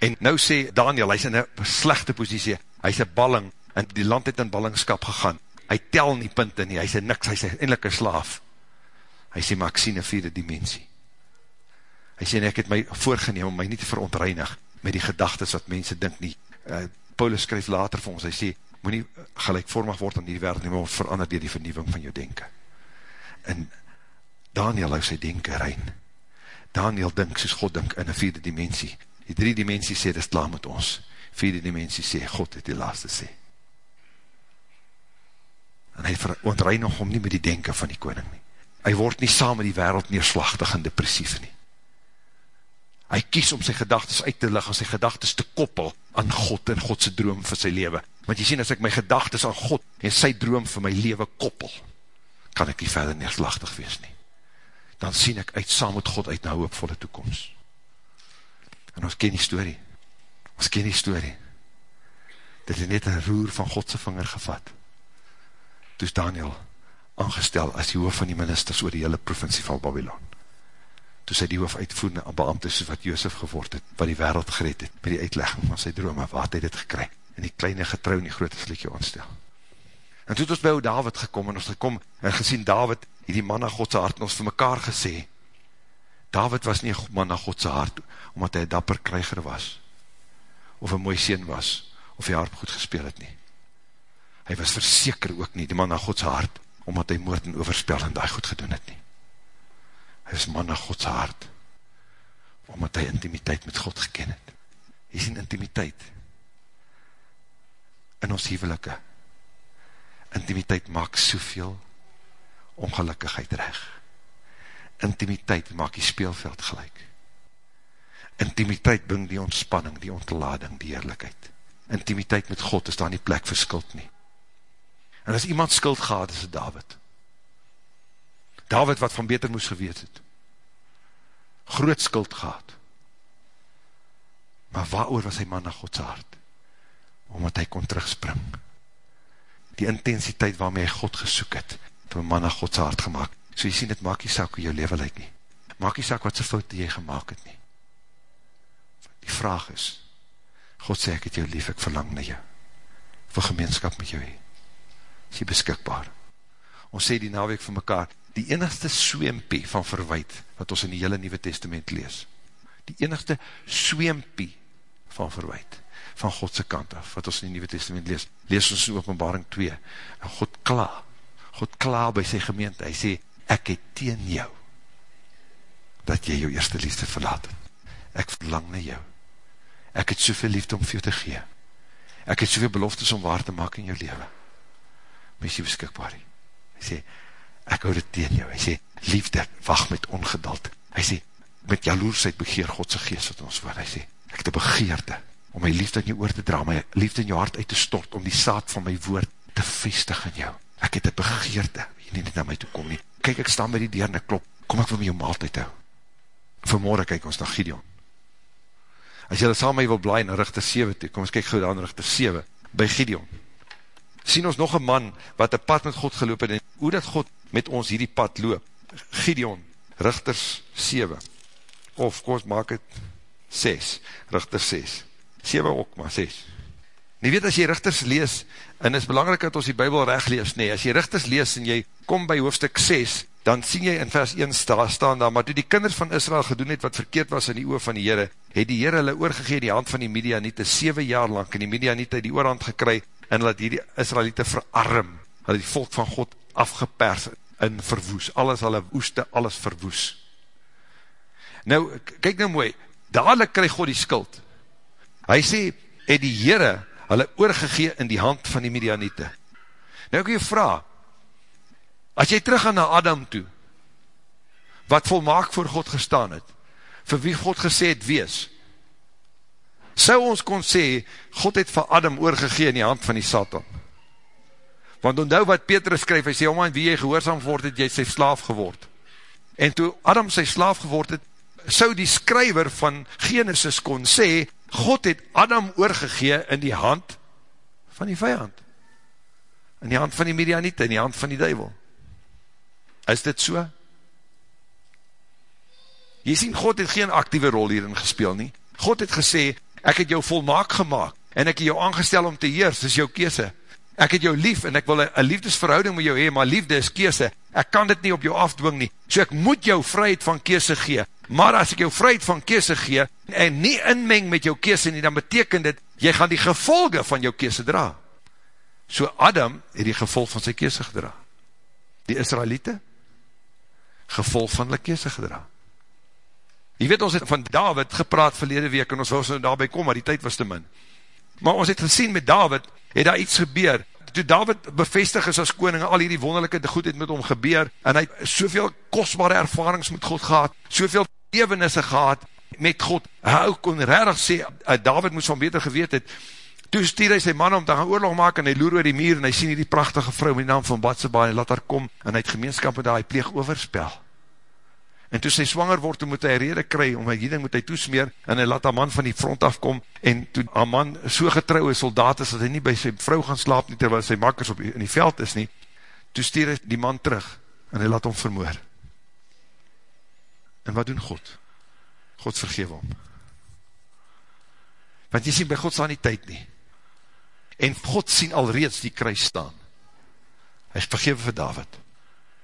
en nou sê Daniel, hy is in een slechte positie, hy is een balling, en die land het in ballingskap gegaan, hy tel nie punte nie, hy sê niks, hy sê eindelijk een slaaf, hy sê, maar ek sien een vierde dimensie, hy sê, ek het my voorgeneem om my nie te verontreinig, met die gedagtes wat mense dink nie. Uh, Paulus skryf later vir ons, hy sê, moet nie gelijkvormig word aan die wereld, nie, maar verander dier die vernieuwing van jou denken. En Daniel hou sy denken rein. Daniel dink soos God dink in een vierde dimensie. Die drie dimensie sê, dit is klaar met ons. Vierde dimensie sê, God het die laaste sê. En hy ontreinig om nie met die denken van die koning nie. Hy word nie saam met die wereld neerslachtig en depressief nie hy kies om sy gedagtes uit te lig, om sy gedagtes te koppel aan God en Godse droom vir sy leven. Want jy sien, as ek my gedagtes aan God en sy droom vir my leven koppel, kan ek nie verder neerslachtig wees nie. Dan sien ek uit saam met God uit na hoopvolle toekomst. En ons ken die story. Ons ken die story. Dit is net een roer van Godse vinger gevat. Toe is Daniel aangestel as die hoof van die ministers oor die hele provincie van Babylon toe sy die hoof uitvoerende beamte soos wat Joosef geword het, wat die wereld gered het, met die uitlegging van sy drome, waar het hy dit gekry, en die kleine getrouw en die grote slikje ontstel. En toe het ons by hoe David gekom, en ons gekom, en gezien David, die man na Godse hart, en ons vir mekaar gesê, David was nie een man na Godse hart, omdat hy dapper krijger was, of een mooi sien was, of hy harp goed gespeel het nie. Hy was verseker ook nie, die man na Godse hart, omdat hy moord en overspel en die goed gedoen het nie is man na Gods hart, omdat hy intimiteit met God geken het. Hy sien intimiteit in ons hevelike. Intimiteit maak soveel ongelukkigheid reg. Intimiteit maak die speelveld gelijk. Intimiteit bring die ontspanning, die ontlading, die eerlijkheid. Intimiteit met God is daar nie plek vir skuld nie. En as iemand skuld gehad, is het David. David wat van beter moes geweet het. Groot skuld gehad. Maar waar was hy man na Godse hart? Omdat hy kon terugspring. Die intensiteit waarmee hy God gesoek het, het hy man na Godse hart gemaakt. So jy sien, het maak jy saak hoe jou leven lyk nie. Maak jy saak wat sy fout die jy gemaakt het nie. Die vraag is, God sê ek het jou lief, ek verlang na jou. Vir gemeenskap met jou hee. Is jy beskikbaar? Ons sê die naweek vir mekaar, die enigste sweempie van verwijt, wat ons in die hele Nieuwe Testament lees, die enigste sweempie van verwijt, van Godse kant af, wat ons in die Nieuwe Testament lees, lees ons in openbaring 2, en God kla, God kla by sy gemeente, hy sê, ek het teen jou, dat jy jou eerste liefde verlaat het, ek verlang na jou, ek het soveel liefde om vir jou te gee, ek het soveel beloftes om waar te maak in jou leven, my is jy beskikbaar, hy sê, ek hou dit teen jou, hy sê, liefde, wacht met ongedald, hy sê, met jaloersheid begeer Godse geest wat ons woord, hy sê, ek een begeerde, om my liefde in jou oor te dra, my liefde in jou hart uit te stort, om die saad van my woord te vestig in jou, ek het een begeerde, jy nie na my toe kom nie, kyk ek staan by die deur en ek klop, kom ek vir my jou maaltijd hou, vanmorgen kyk ons na Gideon, as jy saam my wil blaai na Richter 7 toe, kom ons kyk gauw aan Richter 7, by Gideon, sien ons nog een man, wat een pad met God geloop het, en hoe dat God met ons hierdie pad loop. Gideon, Richters 7, of kom ons maak het 6, Richters 6, 7 ook maar 6. Nie weet as jy Richters lees, en is belangrijk dat ons die Bijbel recht lees, nee, as jy Richters lees en jy kom by hoofdstuk 6, dan sien jy in vers 1 sta, staan daar, maar toe die kinders van Israel gedoen het wat verkeerd was in die oor van die Heere, het die Heere hulle oorgegeen die hand van die Midianiete 7 jaar lang, en die Midianiete die oorhand gekry, en laat hierdie Israeliete verarm, hulle die volk van God afgepers en verwoes, alles hulle woeste, alles verwoes. Nou, kyk nou mooi, dadelijk krijg God die skuld. Hy sê, het die Heere hulle oorgegee in die hand van die Midianiete. Nou ek jy vraag, as jy terug gaan na Adam toe, wat volmaak voor God gestaan het, vir wie God gesê het wees, sou ons kon sê, God het vir Adam oorgegee in die hand van die Satan. Want onthou wat Petrus skryf, hy sê, om aan wie jy gehoorzaam word het, jy sy slaaf geword. En toe Adam sy slaaf geword het, sou die skryver van Genesis kon sê, God het Adam oorgegee in die hand van die vijand. In die hand van die Midianiete, in die hand van die duivel. Is dit so? Jy sien, God het geen actieve rol hierin gespeel nie. God het gesê, ek het jou volmaak gemaakt, en ek het jou aangestel om te heers, dis jou kese. Ek het jou lief, en ek wil een liefdesverhouding met jou hee, maar liefde is kese. Ek kan dit nie op jou afdwing nie. So ek moet jou vryheid van kese gee. Maar as ek jou vryheid van kese gee, en nie inmeng met jou kese nie, dan beteken dit, jy gaan die gevolge van jou kese dra. So Adam het die gevolg van sy kese gedra. Die Israelite, gevolg van hulle kese gedra. Jy weet, ons het van David gepraat verlede week, en ons wil so daarby kom, maar die tyd was te min. Maar ons het gesien met David, het daar iets gebeur. Toe David bevestig is as koning, al hierdie wonderlijke goed het met hom gebeur, en hy soveel kostbare ervarings met God gehad, soveel levenisse gehad met God, hy kon rarig sê, eh, David moes van beter geweet het, toe stuur hy sy man om te gaan oorlog maak, en hy loer oor die muur, en hy sien hierdie prachtige vrou met die naam van Batseba, en hy laat haar kom, en hy het gemeenskap met haar, hy pleeg overspel. En toe sy swanger word, toe moet hy rede kry, om hy hierding moet hy toesmeer, en hy laat haar man van die front afkom, en toe haar man so getrouwe soldaat is, dat hy nie by sy vrou gaan slaap nie, terwyl sy makkers op die, in die veld is nie, toe stuur hy die man terug, en hy laat hom vermoor. En wat doen God? God vergewe hom. Want jy sien, by God staan die tyd nie. En God sien alreeds die kruis staan. Hy is vergewe vir David.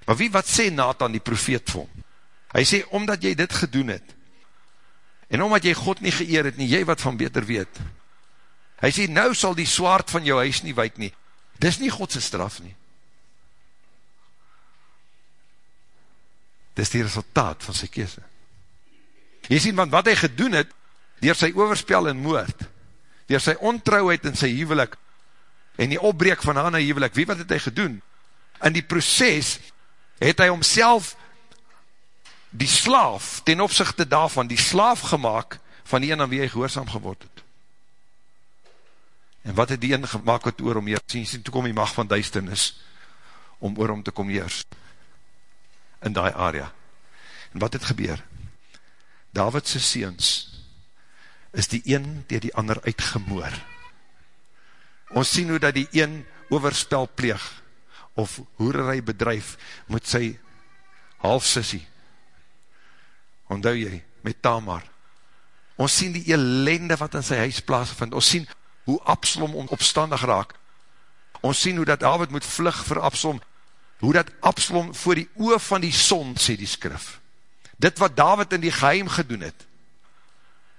Maar wie wat sê Nathan die profeet vir hom? Hy sê, omdat jy dit gedoen het, en omdat jy God nie geëer het nie, jy wat van beter weet, hy sê, nou sal die swaard van jou huis nie wijk nie, dis nie Godse straf nie, dis die resultaat van sy kese. Jy sê, want wat hy gedoen het, dier sy overspel en moord, dier sy ontrouheid in sy huwelik, en die opbreek van haar na huwelik, wie wat het hy gedoen? In die proces het hy homself die slaaf, ten opzichte daarvan, die slaaf gemaakt, van die een aan wie hy gehoorzaam geword het. En wat het die een gemaakt wat oor om heers, sien, sien, toe kom die macht van duisternis, om oor om te kom heers, in die area. En wat het gebeur? Davidse seens, is die een die die ander uitgemoor. Ons sien hoe dat die een overspel pleeg, of hoererij bedrijf, moet sy halfsissie, onthou jy, met Tamar, ons sien die elende wat in sy huis plaasvind, ons sien hoe Absalom opstandig raak, ons sien hoe dat David moet vlug vir Absalom, hoe dat Absalom voor die oor van die son, sê die skrif, dit wat David in die geheim gedoen het,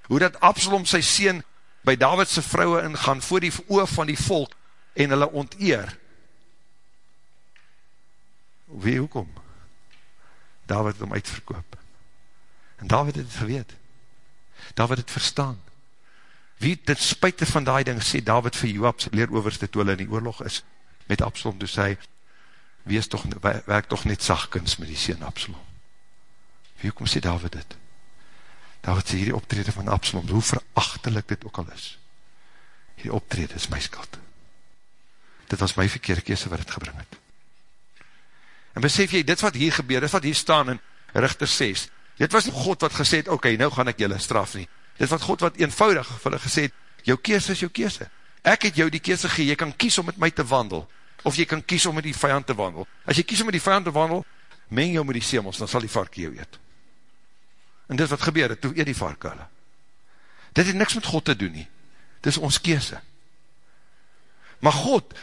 hoe dat Absalom sy sien by Davidse vrouwe ingaan, voor die oor van die volk, en hulle onteer, wie hoekom? David het om uitverkoop, En David het het geweet. David het verstaan. Wie ten spuite van die ding sê David vir Joab, sy leeroverste toe hulle in die oorlog is, met Absalom, toe sê, wees toch, werk toch net sagkens met die sien Absalom. Wie kom sê David dit? David sê hierdie optrede van Absalom, hoe verachtelik dit ook al is. Hierdie optrede is my skuld. Dit was my verkeerde kese wat het gebring het. En besef jy, dit wat hier gebeur, dit wat hier staan in Richter 6, Dit was nie God wat gesê het, oké, okay, nou gaan ek julle straf nie. Dit was God wat eenvoudig vir hulle gesê het, jou kees is jou kees. Ek het jou die kees gegee, jy kan kies om met my te wandel, of jy kan kies om met die vijand te wandel. As jy kies om met die vijand te wandel, meng jou met die semels, dan sal die vark jou eet. En dit wat gebeur, het toe eet die vark hulle. Dit het niks met God te doen nie. Dit is ons kees. Maar God,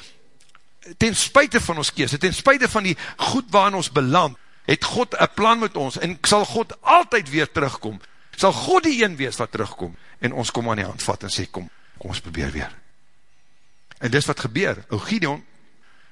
ten spuite van ons kees, ten spuite van die goed waarin ons beland, het God een plan met ons, en sal God altyd weer terugkom, sal God die een wees wat terugkom, en ons kom aan die hand vat en sê, kom, kom ons probeer weer. En dis wat gebeur, o Gideon,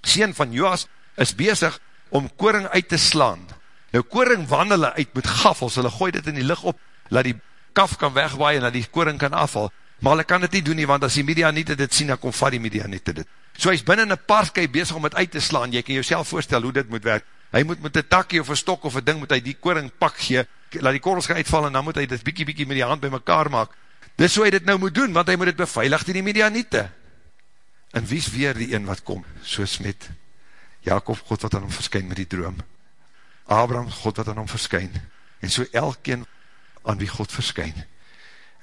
sien van Joas, is bezig om koring uit te slaan. Nou koring wandelen uit met gafels, hulle gooi dit in die licht op, laat die kaf kan wegwaai en laat die koring kan afval. maar hulle kan dit nie doen nie, want as die media nie dit sien, dan kom vat die media nie dit. So hy is binnen een parskei bezig om het uit te slaan, jy kan jouself voorstel hoe dit moet werk. Hy moet met een takkie of een stok of een ding, moet hy die koring pak gee, laat die korrels gaan uitval, en dan moet hy dit biekie biekie met die hand by mekaar maak. Dis hoe hy dit nou moet doen, want hy moet dit beveilig in die media nie te. En wie is weer die een wat kom, soos met Jacob, God wat aan hom verskyn met die droom. Abraham, God wat aan hom verskyn. En so elkeen aan wie God verskyn.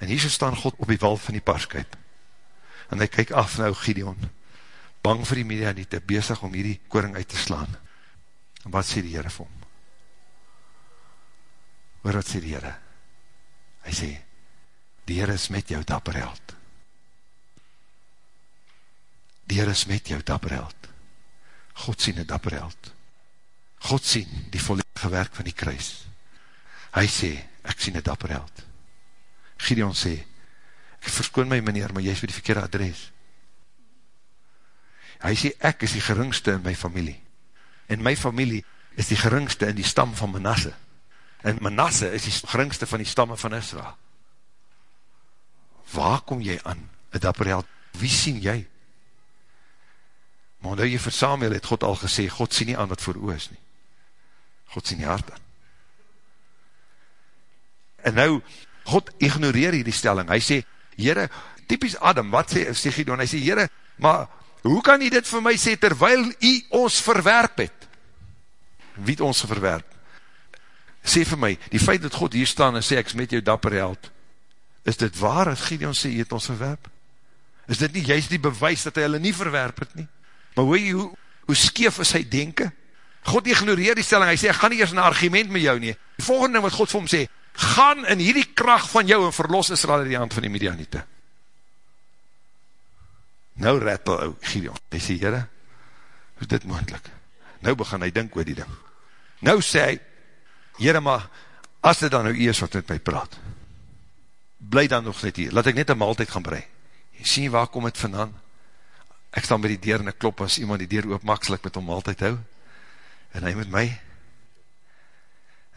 En hier so staan God op die wal van die parskuip. En hy kyk af nou Gideon, bang vir die media nie te bezig om hierdie koring uit te slaan. En wat sê die Heere vir hom? Hoor wat sê die Heere? Hy sê, die Heere is met jou dapper held. Die Heere is met jou dapper held. God sien die dapper held. God sien die volledige werk van die kruis. Hy sê, ek sien die dapper held. Gideon sê, ek verskoon my meneer, maar jy is vir die verkeerde adres. Hy sê, ek is die geringste in my familie. En my familie is die geringste in die stam van Manasse. En Manasse is die geringste van die stamme van Israel. Waar kom jy aan, het apparel? Wie sien jy? Maar nou jy vir Samuel het God al gesê, God sien nie aan wat voor oor is nie. God sien nie hart aan. En nou, God ignoreer hier die stelling. Hy sê, Heere, typisch Adam, wat sê, sê Gideon? Hy sê, Heere, maar hoe kan jy dit vir my sê, terwyl jy ons verwerp het? Wie het ons verwerp? Sê vir my, die feit dat God hier staan en sê, ek is met jou dapper held, is dit waar dat Gideon sê, jy het ons verwerp? Is dit nie juist die bewys dat hy hulle nie verwerp het nie? Maar hoe, hoe, hoe skeef is hy denken? God ignoreer die stelling, hy sê, ek gaan nie eers een argument met jou nie. Die volgende ding wat God vir hom sê, gaan in hierdie kracht van jou en verlos Israel in die hand van die Midianite. Nou rattel ou Gideon, hy sê, Heere, hoe is dit moendlik? Nou begin hy dink oor die ding. Nou sê hy, Heere, maar as dit dan nou eers wat met my praat, bly dan nog net hier, laat ek net een maaltijd gaan brei. Jy sien, waar kom het vandaan? ek staan by die deur en ek klop as iemand die deur oopmaak, sal ek met hom altyd hou, en hy met my,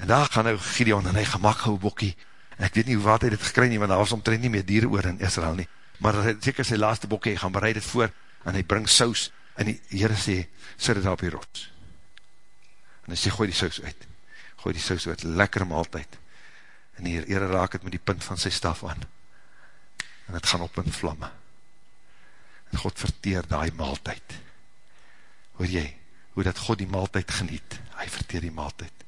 en daar gaan nou Gideon, en hy gemak hou bokkie, en ek weet nie hoe wat hy dit gekry nie, want daar was omtrend nie meer dieren oor in Israel nie, maar hy, seker sy laaste bokkie, gaan bereid het voor, en hy bring saus, en die Heere sê, sit het daar op die rots, en hy sê, gooi die saus uit, gooi die saus uit, lekker maaltijd, en die Heere raak het met die punt van sy staf aan, en het gaan op in vlamme, God verteer die maaltijd. Hoor jy, hoe dat God die maaltijd geniet, hy verteer die maaltijd.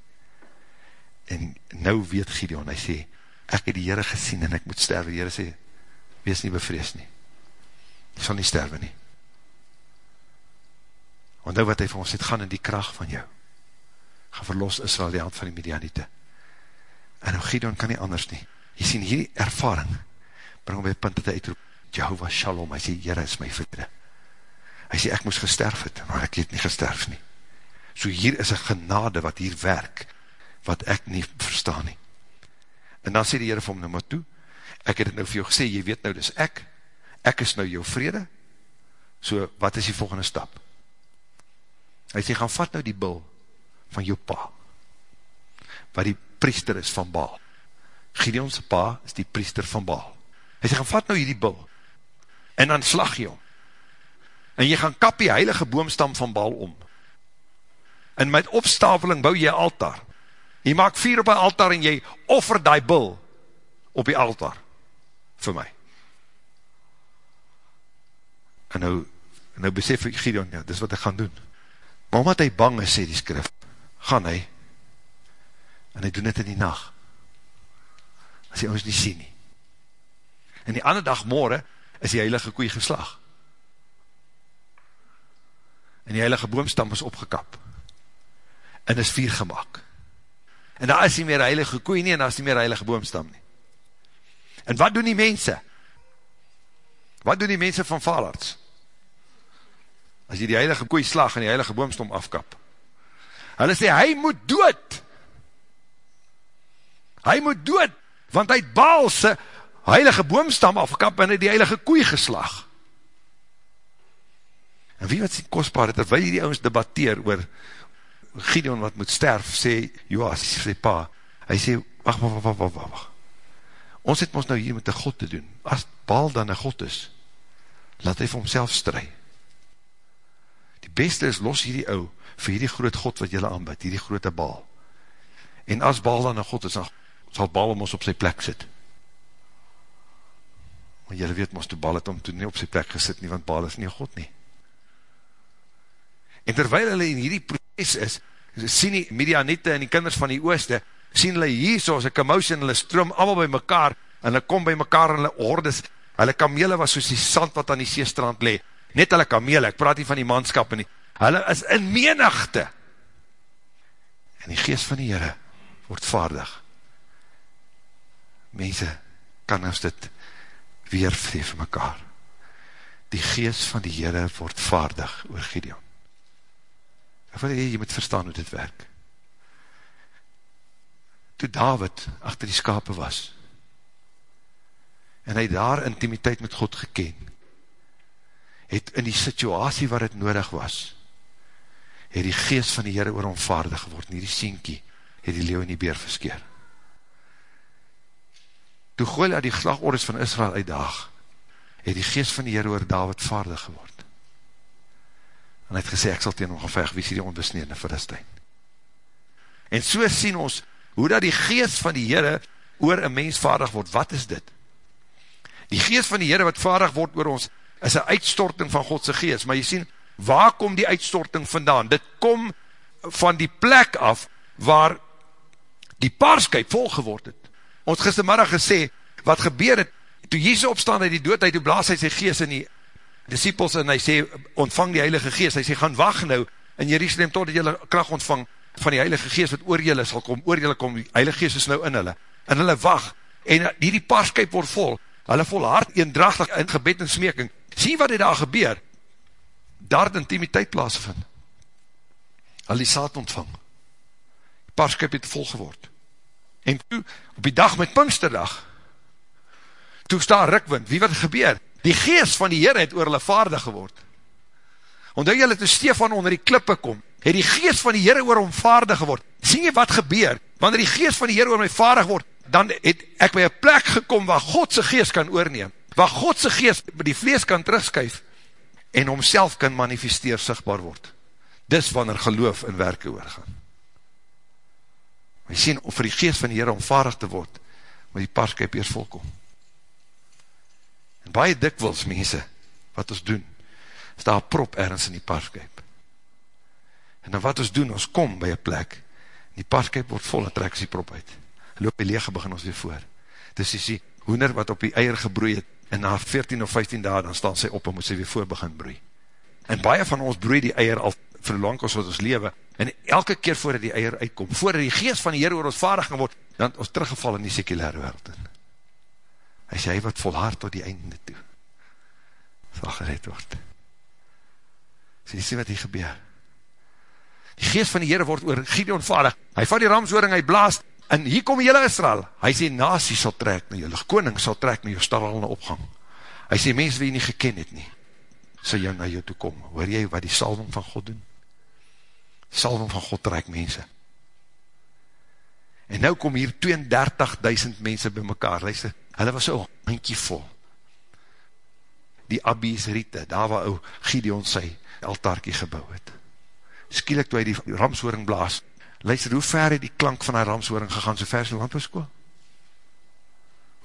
En nou weet Gideon, hy sê, ek het die Heere gesien en ek moet sterwe. Die Heere sê, wees nie bevrees nie. Jy sal nie sterwe nie. Want nou wat hy vir ons het, gaan in die kracht van jou. Ga verlos Israel die hand van die Medianite. En nou Gideon kan nie anders nie. Jy sien hierdie ervaring, bring om by punt dat hy uitroep, Jehovah Shalom, hy sê, Jere is my vrede. Hy sê, ek moes gesterf het, maar ek het nie gesterf nie. So hier is een genade wat hier werk, wat ek nie verstaan nie. En dan sê die Heere vir hom nou maar toe, ek het het nou vir jou gesê, jy weet nou, dis ek, ek is nou jou vrede, so wat is die volgende stap? Hy sê, gaan vat nou die bil van jou pa, wat die priester is van Baal. Gideonse pa is die priester van Baal. Hy sê, gaan vat nou hierdie bil, en dan slag jy om. En jy gaan kap die heilige boomstam van Baal om. En met opstaveling bou jy altaar. Jy maak vier op die altaar en jy offer die bil op die altaar vir my. En nou, en nou besef Gideon, ja, dis wat ek gaan doen. Maar omdat hy bang is, sê die skrif, gaan hy, en hy doen dit in die nacht. As hy ons nie sien nie. En die ander dag morgen, is die heilige koei geslag. En die heilige boomstam is opgekap. En is vier gemak. En daar is nie meer heilige koei nie, en daar is nie meer heilige boomstam nie. En wat doen die mense? Wat doen die mense van valarts? As jy die heilige koei slag en die heilige boomstam afkap. Hulle sê, hy moet dood. Hy moet dood, want hy het baalse, heilige boomstam afgekap en het die heilige koei geslag. En wie wat sê kostbaar, terwijl die ouwens debatteer oor Gideon wat moet sterf, sê Joas, sê pa, hy sê, wacht, wacht, wacht, wacht, wacht, ons het ons nou hier met die God te doen, as Baal dan een God is, laat hy vir homself strui. Die beste is, los hierdie ou, vir hierdie groot God wat jylle aanbid, hierdie grote Baal. En as Baal dan een God is, dan sal Baal om ons op sy plek sit. Maar jylle weet, ons toe Baal het om toe nie op sy plek gesit nie, want Baal is nie God nie. En terwijl hulle in hierdie proces is, sien die Midianite en die kinders van die ooste, sien hulle hier soos een kamouse en hulle stroom allemaal by mekaar, en hulle kom by mekaar en hulle hordes, hulle kamele was soos die sand wat aan die seestrand le, net hulle kamele, ek praat nie van die manskap nie, hulle is in menigte, en die geest van die Heere word vaardig. Mense, kan ons dit weer vreef mekaar. Die geest van die Heere word vaardig oor Gideon. Ek wil jy, jy moet verstaan hoe dit werk. Toe David achter die skape was, en hy daar intimiteit met God geken, het in die situasie waar het nodig was, het die geest van die Heere oor omvaardig geword, en die sienkie het die leeuw in die beer verskeer. Toe gooi hy die glagordes van Israel uitdaag, het die geest van die Heere oor David vaardig geword. En hy het gesê, ek sal teen hom gaan veg, wie sê die onbesneerde Filistijn. En so sien ons, hoe dat die geest van die Heere oor een mens vaardig word, wat is dit? Die geest van die Heere wat vaardig word oor ons, is een uitstorting van Godse geest, maar jy sien, waar kom die uitstorting vandaan? Dit kom van die plek af, waar die paarskuip vol geword het. Ons gistermiddag gesê, wat gebeur het, toe Jezus opstaan uit die dood, hy toe blaas hy sy geest in die disciples, en hy sê, ontvang die heilige geest, hy sê, gaan wacht nou in Jerusalem, totdat jylle kracht ontvang van die heilige geest, wat oor jylle sal kom, oor jylle kom, die heilige geest is nou in hulle, en hulle wacht, en die, die paarskuip word vol, hulle vol hart, eendrachtig in gebed en smeking, sien wat dit daar gebeur, daar het intimiteit plaasvind, hulle die saad ontvang, die paarskuip het vol geword, En toe, op die dag met Pinksterdag, toe staan rikwind, wie wat gebeur? Die geest van die Heer het oor hulle vaardig geword. Omdat jylle toe Stefan onder die klippe kom, het die geest van die Heer oor hom vaardig geword. Sien jy wat gebeur? Wanneer die geest van die Heer oor my vaardig word, dan het ek by een plek gekom waar Godse geest kan oorneem, waar Godse geest die vlees kan terugskuif, en homself kan manifesteer sigtbaar word. Dis wanneer geloof in werke oorgaan. Maar jy sien, vir die geest van die Heere omvaardig te word, moet die paarskuip eers volkom. En baie dikwils, mense, wat ons doen, is daar prop ergens in die paarskuip. En dan wat ons doen, ons kom by een plek, en die paarskuip word vol, en trek die prop uit. En loop die lege, begin ons weer voor. Dus jy sien, hoender wat op die eier gebroei het, en na 14 of 15 dagen, dan staan sy op, en moet sy weer voor begin broei. En baie van ons broei die eier al vir lang as wat ons lewe, en elke keer voordat die eier uitkom, voordat die geest van die Heer oor ons vaardig gaan word, dan ons teruggeval in die sekulare wereld in. Hy sê, hy wat volhaard tot die einde toe, sal gered word. Sê, sê wat hier gebeur. Die geest van die Heer word oor Gideon vaardig, hy vat die ramshoring, hy blaast, en hier kom jylle Israel, hy sê, nasie sal trek na jylle, koning sal trek na jou starralende opgang. Hy sê, mens wie jy nie geken het nie, sal jou na jou toe kom. Hoor jy wat die salving van God doen? salving van God trek mense. En nou kom hier 32.000 mense by mekaar, luister, hulle was so handkie vol. Die Abbies Riete, daar waar ou Gideon sy altaarkie gebouw het. Skielik toe hy die ramshoring blaas, luister, hoe ver het die klank van die ramshoring gegaan, so ver is die landbouwskool?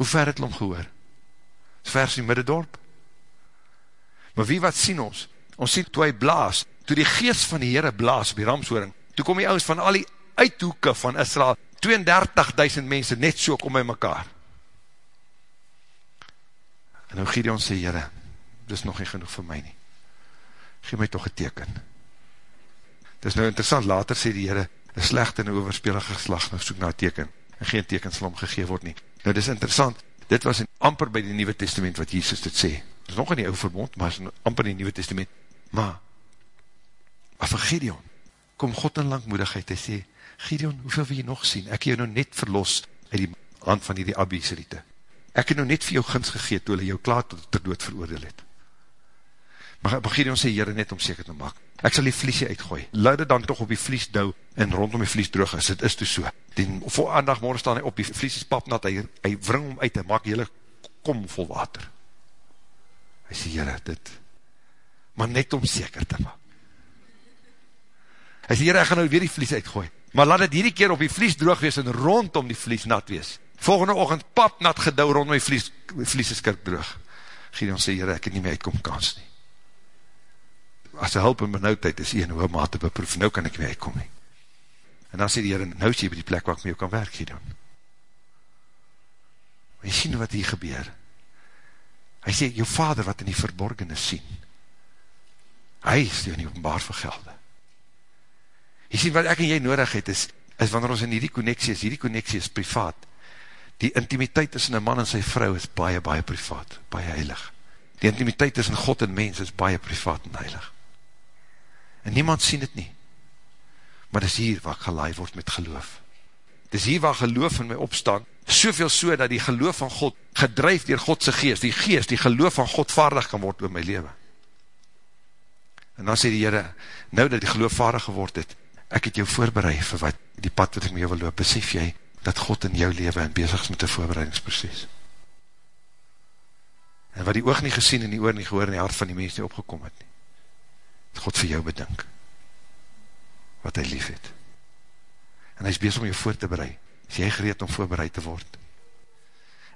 Hoe ver het hom gehoor? So ver is die middendorp? Maar wie wat sien ons? Ons sien toe hy blaas, toe die geest van die Heere blaas op die ramshoring, toe kom die ouders van al die uithoeken van Israel, 32.000 mense net so kom by mekaar. En nou Gideon sê, Heere, dit is nog nie genoeg vir my nie. Geef my toch een teken. Dit is nou interessant, later sê die Heere, een slechte en overspelige geslag, nou soek na een teken, en geen teken sal omgegeef word nie. Nou, dit is interessant, dit was in amper by die Nieuwe Testament wat Jesus dit sê. Dit is nog in die ouwe verbond, maar is amper in die Nieuwe Testament. Maar, Maar vir Gideon, kom God in langmoedigheid, hy sê, Gideon, hoeveel wil jy nog sien? Ek het jou nou net verlos uit die hand van die Abieselite. Ek het nou net vir jou gins gegeet, toe hulle jou klaar tot ter dood veroordeel het. Maar Gideon sê, Heere, net om seker te maak, ek sal die vliesie uitgooi. Luid het dan toch op die vlies dou en rondom die vlies droog is, het is toe so. Die voor aandag morgen staan hy op die vlies is papnat, hy, hy wring om uit en maak jylle kom vol water. Hy sê, jyre, dit, maar net om seker te maak. Hy sê, jyre, ek gaan nou weer die vlies uitgooi, maar laat het hierdie keer op die vlies droog wees en rondom die vlies nat wees. Volgende ochtend pap nat gedou rondom die vlies, vlies is kirk droog. Gideon sê, jyre, ek het nie meer uitkom kans nie. As hulp en benauwdheid is een hoe mate beproef, nou kan ek nie uitkom nie. En dan sê die heren, nou sê jy by die plek waar ek mee kan werk, Gideon. Maar jy sien wat hier gebeur. Hy sê, jou vader wat in die verborgene sien, hy is die in die openbaar vergelde. Jy sien, wat ek en jy nodig het, is, is wanneer ons in hierdie connectie is, hierdie connectie is privaat, die intimiteit tussen een man en sy vrou is baie, baie privaat, baie heilig. Die intimiteit tussen God en mens is baie privaat en heilig. En niemand sien het nie. Maar dis hier waar ek gelaai word met geloof. Dis hier waar geloof in my opstaan, soveel so dat die geloof van God gedrijf dier Godse geest, die geest, die geloof van God vaardig kan word oor my leven. En dan sê die Heere, nou dat die geloof vaardig geword het, ek het jou voorbereid vir wat die pad wat ek met jou wil loop, besef jy, dat God in jou leven en bezig is met die voorbereidingsproces. En wat die oog nie gesien en die oor nie gehoor en die hart van die mens nie opgekom het nie, het God vir jou bedink, wat hy lief het. En hy is bezig om jou voor te bereid, is jy gereed om voorbereid te word?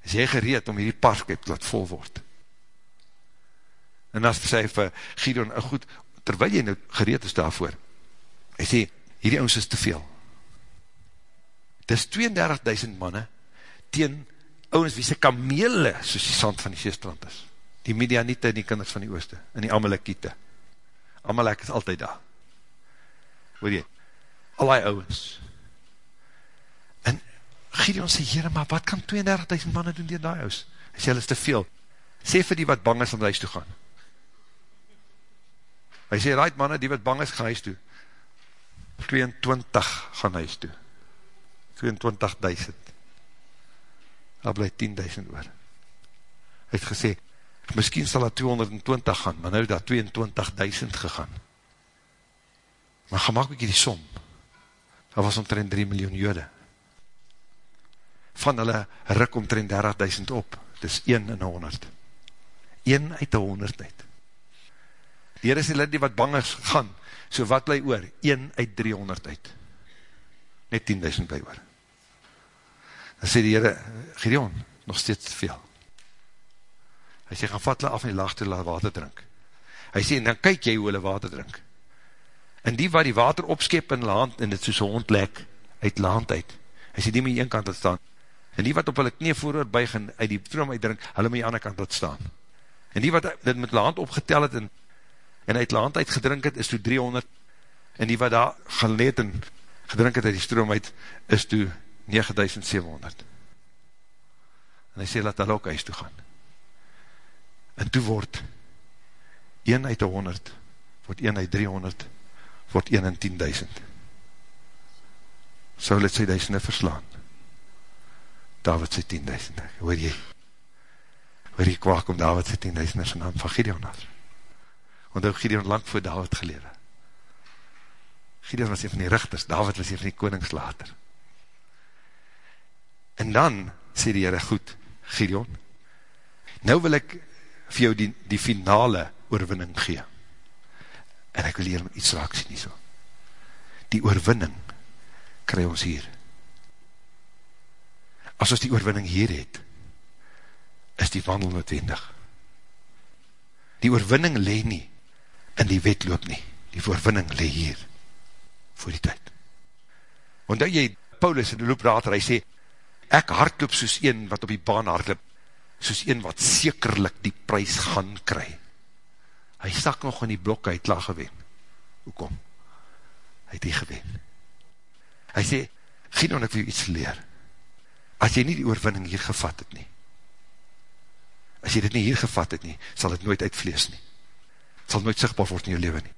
Is jy gereed om hierdie parkip laat vol word? En as sê vir Gideon, goed, terwyl jy nou gereed is daarvoor, hy sê, hierdie ons is te veel. Dis 32.000 manne, teen ouwens wie sy kamele, soos die sand van die seestrand is. Die Midianite en die kinders van die ooste, en die Amalekiete. Amalek is altyd daar. Hoor jy, al die ouwens. En Gideon sê, Heere, maar wat kan 32.000 manne doen dier die huis? Hy sê, is te veel. Sê vir die wat bang is om huis toe gaan. Hy sê, right manne, die wat bang is, gaan huis toe. 22 gaan huis toe. 22.000. Daar bly 10.000 oor. Hy het gesê, miskien sal dat 220 gaan, maar nou dat 22.000 gegaan. Maar gemaakt ek die som. Daar was omtrent 3 miljoen jode. Van hulle ruk omtrent 30.000 op. Het is 1 in 100. 1 uit die 100 uit. Die Heer is die lidie wat bang is gaan, so wat bly oor? 1 uit 300 uit. Net 10.000 bly oor. Dan sê die Heere, Gideon, nog steeds te veel. Hy sê, gaan vat hulle af en die laag toe laat water drink. Hy sê, en dan kyk jy hoe hulle water drink. En die wat die water opskep in land, en dit soos hond lek, uit land uit. Hy sê, die moet die een kant het staan. En die wat op hulle knie vooroor buig en uit die stroom uitdrink, hulle moet die ander kant het staan. En die wat dit met land opgetel het en en uit land uit gedrink het, is toe 300, en die wat daar geleed en gedrink het uit die stroom uit, is toe 9700. En hy sê, laat hulle ook huis toe gaan. En toe word 1 uit 100, word 1 uit 300, word 1 in 10.000. Saul het sy duisende verslaan. David sy 10.000, hoor jy? Hoor jy kwaak om David sy 10.000 is in naam van Gideon af? want Gideon lang voor David gelewe. Gideon was een van die richters, David was een van die konings later. En dan sê die Heere, goed, Gideon, nou wil ek vir jou die, die finale oorwinning gee. En ek wil hier iets raak sien nie so. Die oorwinning kry ons hier. As ons die oorwinning hier het, is die wandel noodwendig. Die oorwinning le nie in die wetloop nie. Die voorwinning le hier, voor die tyd. Want jy, Paulus in die looprater, hy sê, ek hardloop soos een wat op die baan hardloop, soos een wat sekerlik die prijs gaan kry. Hy stak nog in die blok, hy het laag gewen. Hoekom? Hy het die gewen. Hy sê, Gideon, ek wil iets leer. As jy nie die oorwinning hier gevat het nie, as jy dit nie hier gevat het nie, sal het nooit uitvlees nie sal nooit sigtbaar word in jou leven nie.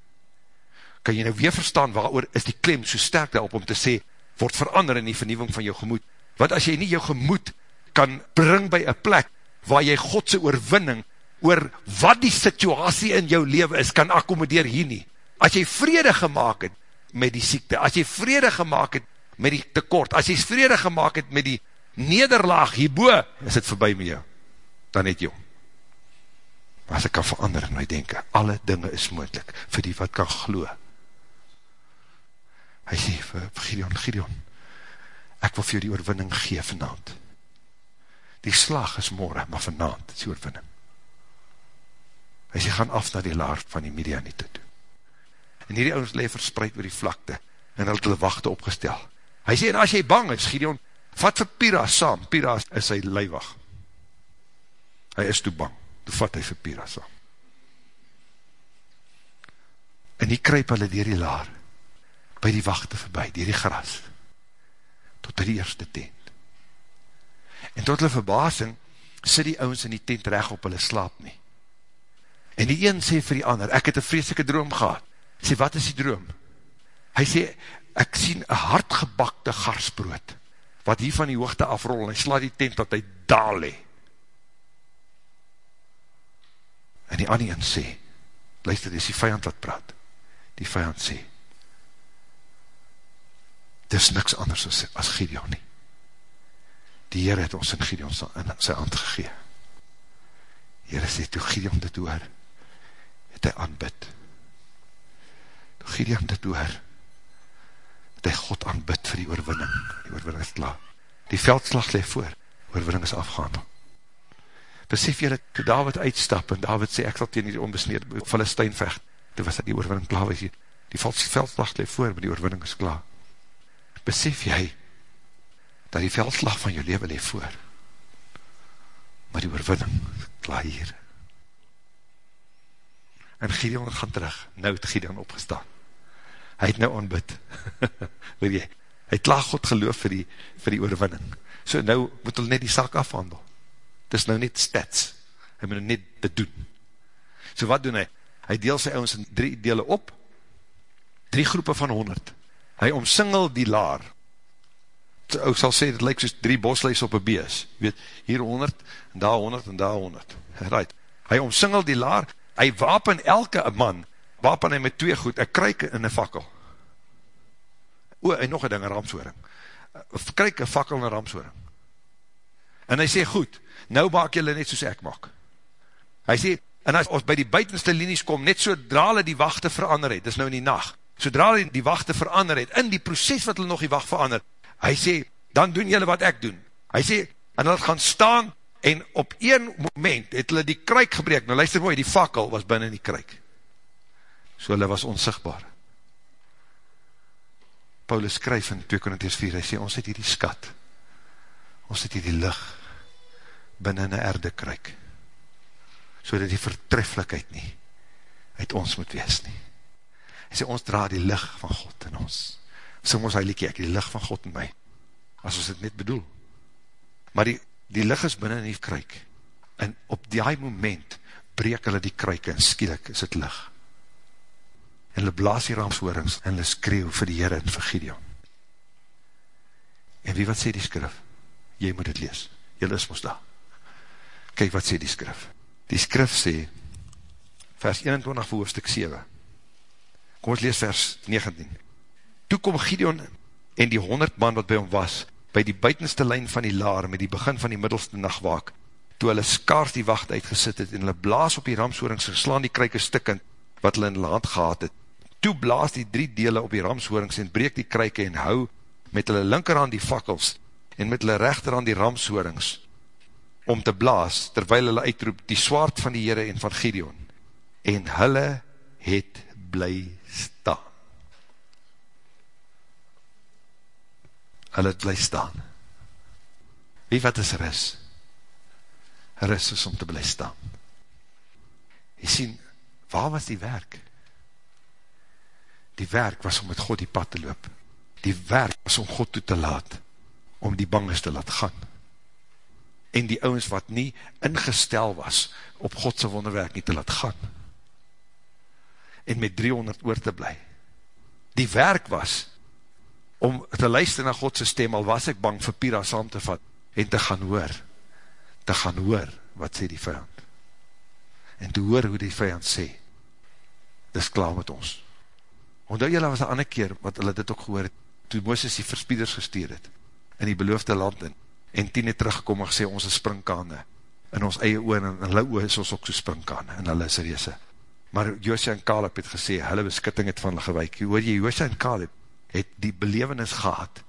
Kan jy nou weer verstaan waar is die klem so sterk daarop om te sê, word verander in die vernieuwing van jou gemoed. Want as jy nie jou gemoed kan bring by een plek waar jy Godse oorwinning oor wat die situasie in jou leven is, kan accommodeer hier nie. As jy vrede gemaakt het met die siekte, as jy vrede gemaakt het met die tekort, as jy vrede gemaakt het met die nederlaag hierboe, is het voorbij met jou. Dan het jy om. Maar as ek kan verander in my denken, alle dinge is moeilijk, vir die wat kan glo. Hy sê vir Gideon, Gideon, ek wil vir jou die oorwinning gee vanavond. Die slag is morgen, maar vanavond is die oorwinning. Hy sê, gaan af na die laar van die media nie te doen. En hierdie ouwens leef verspreid oor die vlakte, en hulle hulle wachte opgestel. Hy sê, en as jy bang is, Gideon, vat vir Pira saam, Pira is sy leiwag. Hy is toe bang, toe vat hy vir Pira saam. En die kryp hulle dier die laar, by die wachte voorbij, dier die gras, tot by die eerste tent. En tot hulle verbasing, sit die ouwens in die tent recht op hulle slaap nie. En die een sê vir die ander, ek het een vreselike droom gehad. Sê, wat is die droom? Hy sê, ek sien een hardgebakte garsbrood, wat hier van die hoogte afrol, en hy sla die tent dat hy daal he. En die ander een sê, luister, dit is die vijand wat praat. Die vijand sê, dit is niks anders as, as Gideon nie. Die Heer het ons in Gideon in sy hand gegee. Heer sê, toe Gideon dit hoor, het hy aanbid. Toe Gideon dit hoor, het hy God aanbid vir die oorwinning. Die oorwinning is klaar. Die veldslag leef voor, oorwinning is afgehandel. Besef jy toe David uitstap, en David sê, ek sal teen die onbesneed Philistijn vecht, toe was die oorwinning klaar, die veldslag leef voor, maar die oorwinning is klaar besef jy, dat die veldslag van jou leven leef voor, maar die oorwinning, klaar hier. En Gideon gaan terug, nou het Gideon opgestaan, hy het nou onbid, weet [LAUGHS] jy, hy het laag God geloof vir die, vir die oorwinning, so nou moet hy net die saak afhandel, het is nou net stats, hy moet nou net dit doen, so wat doen hy, hy deel sy ouwens in drie dele op, drie groepe van honderd, hy omsingel die laar, ek sal sê, dit lyk soos drie bosleis op een bees, weet, hier 100, en daar 100, en daar 100, [LAUGHS] right. hy omsingel die laar, hy wapen elke man, wapen hy met twee goed, een kruik en een fakkel, o, en nog een ding, een ramshoring, kruik, een fakkel en een ramshoring, en hy sê, goed, nou maak jylle net soos ek maak, hy sê, en as ons by die buitenste linies kom, net sodra hulle die wachte verander het, dis nou in die nacht, sodra hulle die wachte verander het, in die proces wat hulle nog die wacht verander, hy sê, dan doen julle wat ek doen. Hy sê, en hulle gaan staan, en op een moment het hulle die kruik gebreek, nou luister mooi, die fakkel was binnen die kruik. So hulle was onsigbaar. Paulus skryf in 2 Korinties 4, hy sê, ons het hier die skat, ons het hier die licht, binnen een erde kruik, so dat die vertreffelijkheid nie, uit ons moet wees nie. Hy sê, ons dra die licht van God in ons. Sing ons heilige, ek die licht van God in my. As ons dit net bedoel. Maar die, die licht is binnen in die kruik. En op die moment breek hulle die kruik en skielik is het licht. En hulle blaas die ramshoorings en hulle skreeuw vir die Heere en vir Gideon. En wie wat sê die skrif? Jy moet het lees. Jy is ons daar. Kijk wat sê die skrif. Die skrif sê, vers 21 voor hoofdstuk 7, Kom ons lees vers 19. Toe kom Gideon en die honderd man wat by hom was, by die buitenste lijn van die laar, met die begin van die middelste nachtwaak, toe hulle skaars die wacht uitgesit het, en hulle blaas op die ramshoorings, geslaan die kruike stikkend, wat hulle in hulle hand gehad het. Toe blaas die drie dele op die ramshoorings, en breek die kruike, en hou met hulle linker aan die fakkels, en met hulle rechter aan die ramshoorings, om te blaas, terwyl hulle uitroep, die swaard van die Heere en van Gideon, en hulle het bly staan. Hulle het bly staan. Wie wat is ris? Ris is om te bly staan. Jy sien, waar was die werk? Die werk was om met God die pad te loop. Die werk was om God toe te laat, om die banges te laat gaan. En die ouwens wat nie ingestel was, op Godse wonderwerk nie te laat gaan en met 300 oor te bly. Die werk was, om te luister na Godse stem, al was ek bang vir Pira saam te vat, en te gaan hoor, te gaan hoor, wat sê die vijand. En te hoor hoe die vijand sê, dis klaar met ons. Ondou jylle was een ander keer, wat hulle dit ook gehoor het, toe Mooses die verspieders gestuur het, in die beloofde land in, en tien het teruggekom en gesê, ons is springkane, in ons eie oor, en hulle oor is ons ook so springkane, en hulle is reese. Maar Josia en Caleb het gesê, hulle beskitting het van hulle gewaik. Hoor jy, Josia en Caleb het die belevenis gehad,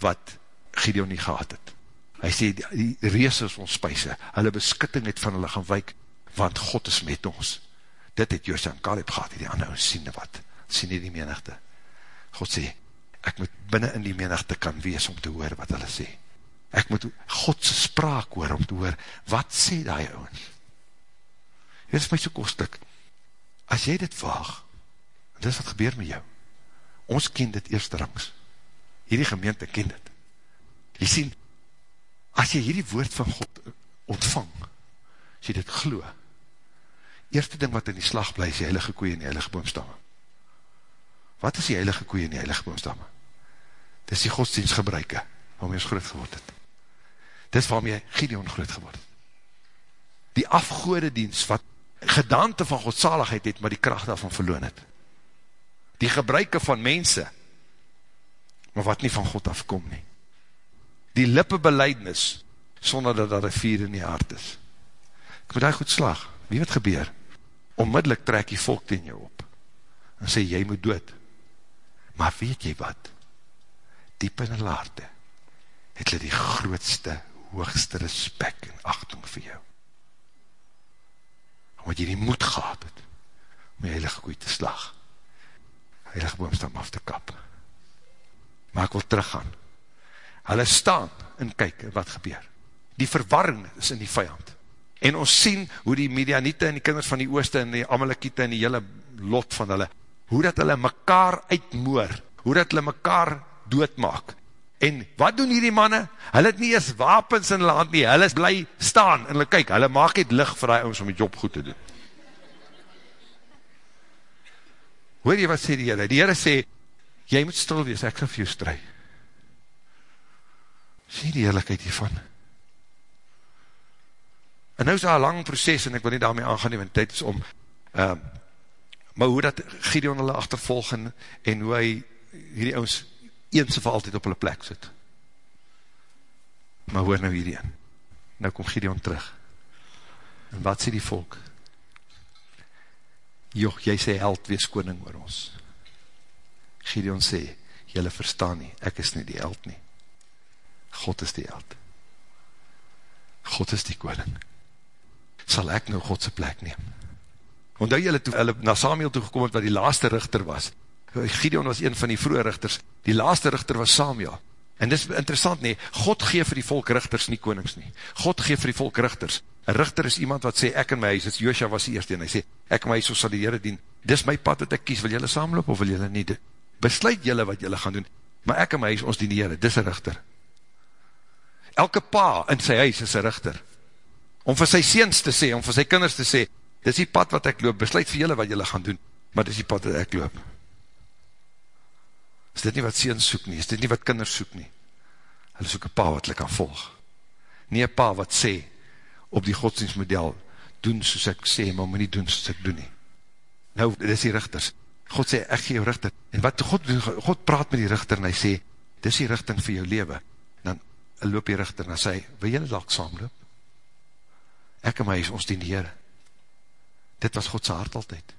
wat Gideon nie gehad het. Hy sê, die, die reese is ons spuise, hulle beskitting het van hulle gaan wijk, want God is met ons. Dit het Josia en Caleb gehad, die ander sien wat, sien die menigte. God sê, ek moet binnen in die menigte kan wees om te hoor wat hulle sê. Ek moet Godse spraak hoor om te hoor, wat sê die ouwens? Dit is my so kostek. As jy dit waag, dit is wat gebeur met jou. Ons ken dit eerste rangs. Hierdie gemeente ken dit. Jy sien, as jy hierdie woord van God ontvang, as jy dit glo, eerste ding wat in die slag bly, is die heilige koeie en die heilige boomstamme. Wat is die heilige koeie en die heilige boomstamme? Dit is die godsdienst gebruike, waarmee ons groot geword het. Dit is waarmee Gideon groot geword het. Die afgoede dienst, wat gedaante van godsaligheid het, maar die kracht daarvan verloon het. Die gebruike van mense, maar wat nie van God afkom nie. Die lippe beleidnis, sonder dat daar een vier in die hart is. Ek moet daar goed slag. Wie wat gebeur? Onmiddellik trek die volk ten jou op, en sê, jy moet dood. Maar weet jy wat? Diep in die laarte, het hulle die grootste, hoogste respect en achting vir jou. Omdat jy die moed gehad het, om die heilige koei te slag, heilige boomstam af te kap. Maar ek wil teruggaan. Hulle staan en kyk wat gebeur. Die verwarring is in die vijand. En ons sien hoe die medianiete en die kinders van die ooste en die amalekiete en die hele lot van hulle, hoe dat hulle mekaar uitmoor, hoe dat hulle mekaar doodmaak. En wat doen hierdie manne? Hulle het nie eens wapens in hulle hand nie, hulle is bly staan en hulle kyk, hulle maak het licht vir die ons om die job goed te doen. Hoor jy wat sê die Heere? Die Heere sê, jy moet stil wees, ek sal vir jou strui. Sê die Heerlijkheid hiervan. En nou is daar een lang proces, en ek wil nie daarmee aangaan, want tyd is om, um, maar hoe dat Gideon hulle achtervolg, en, en hoe hy hierdie ons eens of altyd op hulle plek sit. Maar hoor nou hierdie in. Nou kom Gideon terug. En wat sê die volk? Joh, jy sê held, wees koning oor ons. Gideon sê, jylle verstaan nie, ek is nie die held nie. God is die held. God is die koning. Sal ek nou Godse plek neem? Ondou jylle toe, hulle na Samuel toegekom het, wat die laaste richter was, Gideon was een van die vroege richters, die laaste richter was Samuel, en dit is interessant nie, God geef vir die volk richters nie konings nie, God geef vir die volk richters, een richter is iemand wat sê, ek en my huis, het Joosja was die eerste, en hy sê, ek en my huis, so sal die Heere dien, dis my pad wat ek kies, wil jylle saamloop, of wil jylle nie, besluit jylle wat jylle gaan doen, maar ek en my huis, ons dien die Heere, dis een richter, elke pa in sy huis is een richter, om vir sy seens te sê, om vir sy kinders te sê, dis die pad wat ek loop, besluit vir jylle wat jylle gaan doen, maar dis die pad wat ek loop, is dit nie wat seens soek nie, is dit nie wat kinders soek nie, hulle soek een pa wat hulle kan volg, nie een pa wat sê, op die godsdienstmodel, doen soos ek sê, maar moet nie doen soos ek doen nie. Nou, dit is die richters, God sê, ek gee jou richter, en wat God doen, God praat met die richter, en hy sê, dit is die richting vir jou leven, dan loop die richter, en hy sê, wil jy lak saamloop? Ek en my is ons die Heere. Dit was Godse hart altyd.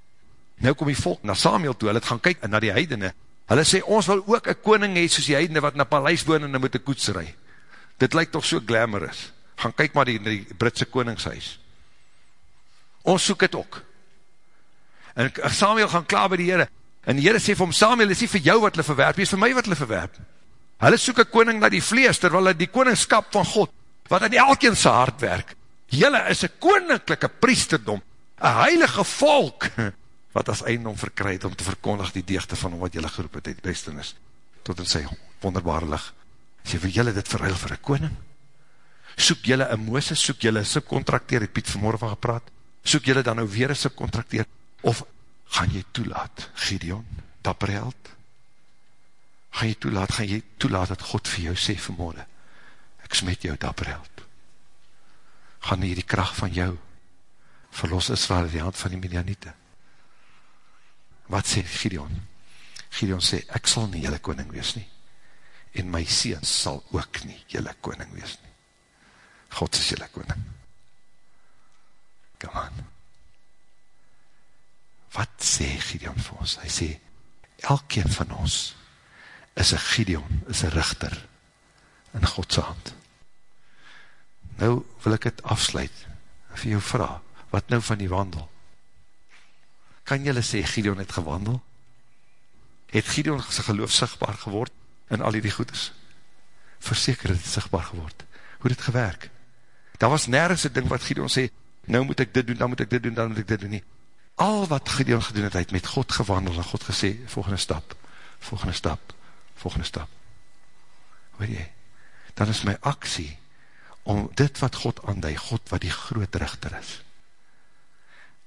Nou kom die volk na Samuel toe, hulle het gaan kyk na die heidene, Hulle sê, ons wil ook een koning hee soos die heidende wat na paleis woon en moet een koets rij. Dit lyk toch so glamorous. Gaan kyk maar die, die Britse koningshuis. Ons soek het ook. En Samuel gaan klaar by die Heere. En die Heere sê vir hom, Samuel is nie vir jou wat hulle verwerp, is vir my wat hulle verwerp. Hulle soek een koning na die vlees, terwyl hulle die koningskap van God, wat in elkeen sy hart werk. Julle is een koninklijke priesterdom, een heilige volk, [LAUGHS] wat as eindom verkry het om te verkondig die deegte van wat jylle geroep het uit duisternis, tot in sy wonderbare lig. Sê, wil jylle dit verruil vir een koning? Soek jylle een Mooses, soek jylle een subcontrakteer, het Piet vanmorgen van gepraat, soek jylle dan nou weer een subcontrakteer, of gaan jy toelaat, Gideon, dapper held? Gaan jy toelaat, gaan jy toelaat dat God vir jou sê vanmorgen, ek smet jou dapper held. Gaan jy die kracht van jou, verlos Israel die hand van die Midianiete, wat sê Gideon? Gideon sê, ek sal nie jylle koning wees nie, en my seens sal ook nie jylle koning wees nie. God is jylle koning. Come on. Wat sê Gideon vir ons? Hy sê, elkeen van ons is een Gideon, is een richter in Godse hand. Nou wil ek het afsluit, vir jou vraag, wat nou van die wandel? Kan jylle sê, Gideon het gewandel? Het Gideon sy geloof sigtbaar geword in al die goeders? Verseker het het sigtbaar geword. Hoe het het gewerk? Daar was nergens een ding wat Gideon sê, nou moet ek dit doen, dan moet ek dit doen, dan moet ek dit doen nie al wat Gideon gedoen het, hy het met God gewandel en God gesê, volgende stap, volgende stap, volgende stap. Hoor jy? Dan is my aksie om dit wat God aandui, God wat die groot richter is,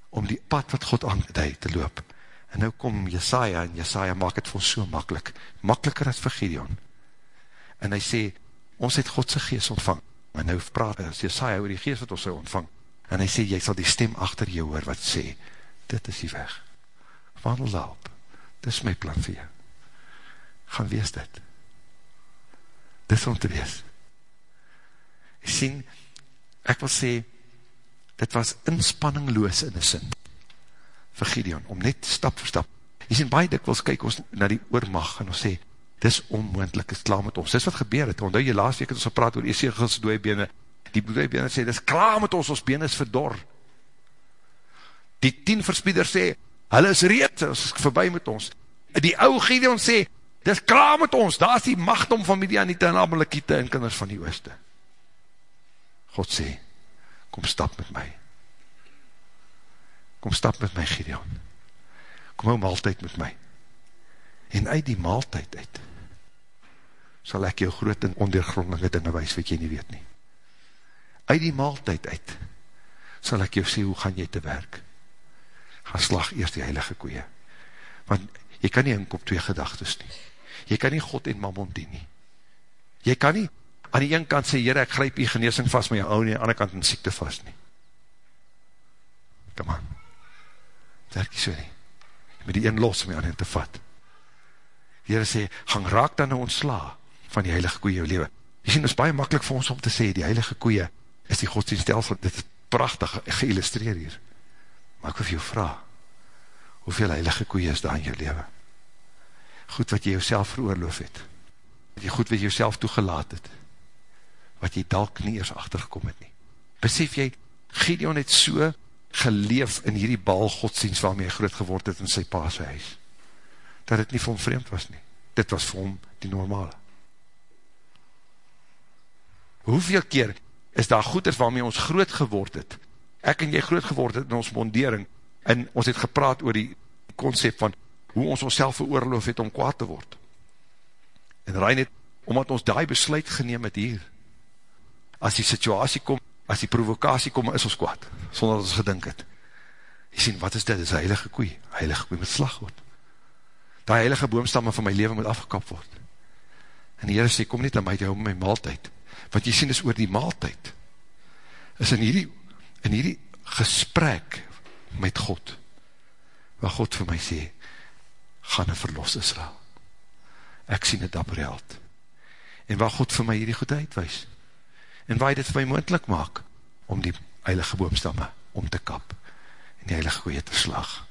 om die pad wat God aandui te loop. En nou kom Jesaja, en Jesaja maak het vir ons so makkelijk, makkeliker as vir Gideon. En hy sê, ons het Godse geest ontvang. En nou praat Jesaja oor die geest wat ons sy ontvang. En hy sê, jy sal die stem achter jou hoor wat sê, dit is die weg. Wandel daarop. Dit is my plan vir jou. Gaan wees dit. Dit is om te wees. Jy sien, ek wil sê, dit was inspanningloos in die sin, vir Gideon, om net stap vir stap. Jy sien, baie dikwils kyk ons na die oormag, en ons sê, dit is onmoendlik, is klaar met ons. Dit is wat gebeur het, want jy laatst week het ons gepraat oor Ezekiels dooie bene, die dooie bene sê, dit is klaar met ons, ons bene is verdor, die tien verspieders sê, hulle is reed, ons is voorbij met ons. Die ou Gideon sê, dit is klaar met ons, daar is die macht om van Midianite en Amalekite en kinders van die ooste. God sê, kom stap met my. Kom stap met my Gideon. Kom hou maaltijd met my. En uit die maaltijd uit, sal ek jou groot en ondergrondige dinge wees, wat jy nie weet nie. Uit die maaltijd uit, sal ek jou sê, hoe gaan jy te werk? gaan slag eerst die heilige koeie. Want jy kan nie inkom twee gedagtes nie. Jy kan nie God en mammon dien nie. Jy kan nie aan die ene kant sê, Heere, ek grijp die geneesing vast, maar jy hou nie aan die andere kant in siekte vast nie. Come on. Werk jy so nie. Jy moet die een los om die ander te vat. Heere sê, gang raak dan nou ontsla van die heilige koeie jou leven. Jy sien, is baie makkelijk vir ons om te sê, die heilige koeie is die godsdienstelsel, dit is prachtig geïllustreer hier. Maar ek wil jou vraag, hoeveel heilige koeie is daar in jou leven? Goed wat jy jouself veroorloof het, wat jy goed wat jy jouself toegelaat het, wat jy dalk nie eers achtergekom het nie. Besef jy, Gideon het so geleef in hierdie bal godsdienst waarmee hy groot geword het in sy paase huis, dat het nie vir hom vreemd was nie. Dit was vir hom die normale. Hoeveel keer is daar goeders waarmee ons groot geword het, ek en jy groot geword het in ons mondering, en ons het gepraat oor die concept van hoe ons ons self veroorloof het om kwaad te word. En Rijn het, omdat ons die besluit geneem het hier, as die situasie kom, as die provokatie kom, is ons kwaad, sonder dat ons gedink het. Jy sien, wat is dit? Dit is heilige koei. Heilige koei met slag word. Die heilige boomstamme van my leven moet afgekap word. En die Heere sê, kom niet aan my, jy hou my maaltijd. Want jy sien, is oor die maaltijd. Is in hierdie in hierdie gesprek met God, waar God vir my sê, gaan een verlos Israel. Ek sien het dapper held. En waar God vir my hierdie goed uitwees. En waar hy dit vir my moendlik maak, om die heilige boomstamme om te kap, en die heilige goeie te slag.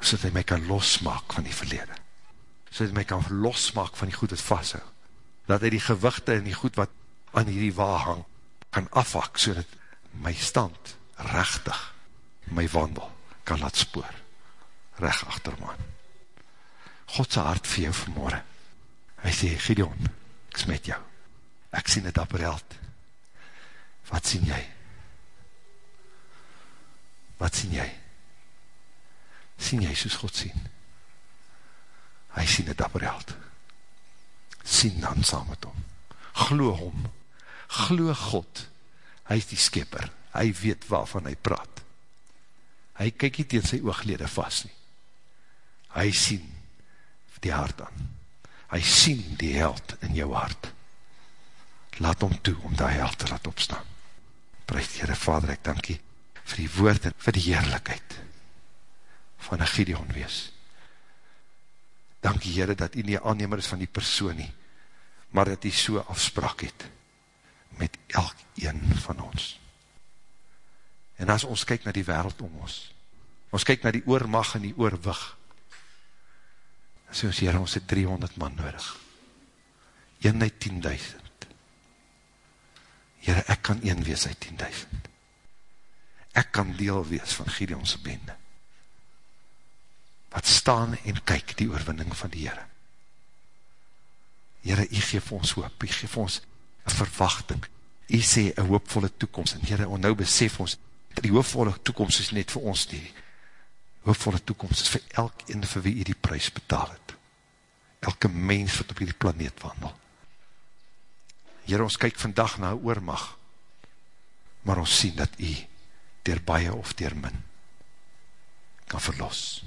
So dat hy my kan losmaak van die verlede. So dat hy my kan losmaak van die goed wat vasthou. Dat hy die gewichte en die goed wat aan hierdie waar hang, kan afhak, so dat my stand rechtig my wandel kan laat spoor. Recht achter man Godse hart vir jou vanmorgen hy sê Gideon ek smet jou. Ek sien het appareld wat sien jy? Wat sien jy sien jy soos God sien hy sien het appareld sien dan saam met hom glo hom glo God hy is die skepper, hy weet waarvan hy praat. Hy kyk nie tegen sy ooglede vast nie. Hy sien die hart aan. Hy sien die held in jou hart. Laat hom toe om die held te laat opstaan. Prijs die Heere Vader, ek dankie vir die woord en vir die heerlijkheid van een Gideon wees. Dankie Heere dat hy nie aannemer is van die persoon nie, maar dat hy so afspraak het met elk een van ons. En as ons kyk na die wereld om ons, ons kyk na die oormag en die oorwig, sê ons, Heere, ons het 300 man nodig. 1 uit 10.000. Heere, ek kan 1 wees uit 10.000. Ek kan deel wees van Gideonse bende. Wat staan en kyk die oorwinning van die Heere. Heere, jy geef ons hoop, jy geef ons een verwachting, jy sê een hoopvolle toekomst, en Heere, nou besef ons, die hoopvolle toekomst is net vir ons die, hoopvolle toekomst is vir elk en vir wie jy die prijs betaal het. Elke mens wat op die planeet wandel. Heer, ons kyk vandag na oormag, maar ons sien dat jy dier baie of dier min kan verlos.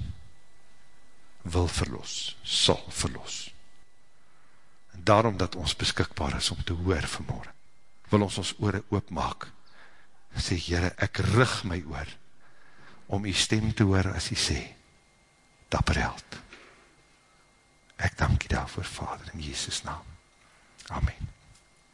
Wil verlos, sal verlos. En daarom dat ons beskikbaar is om te hoor vanmorgen, wil ons ons oore oopmaak, sê, Heere, ek rig my oor, om die stem te hoor as hy sê, dapper held. Ek dank jy daarvoor, Vader, in Jesus naam. Amen.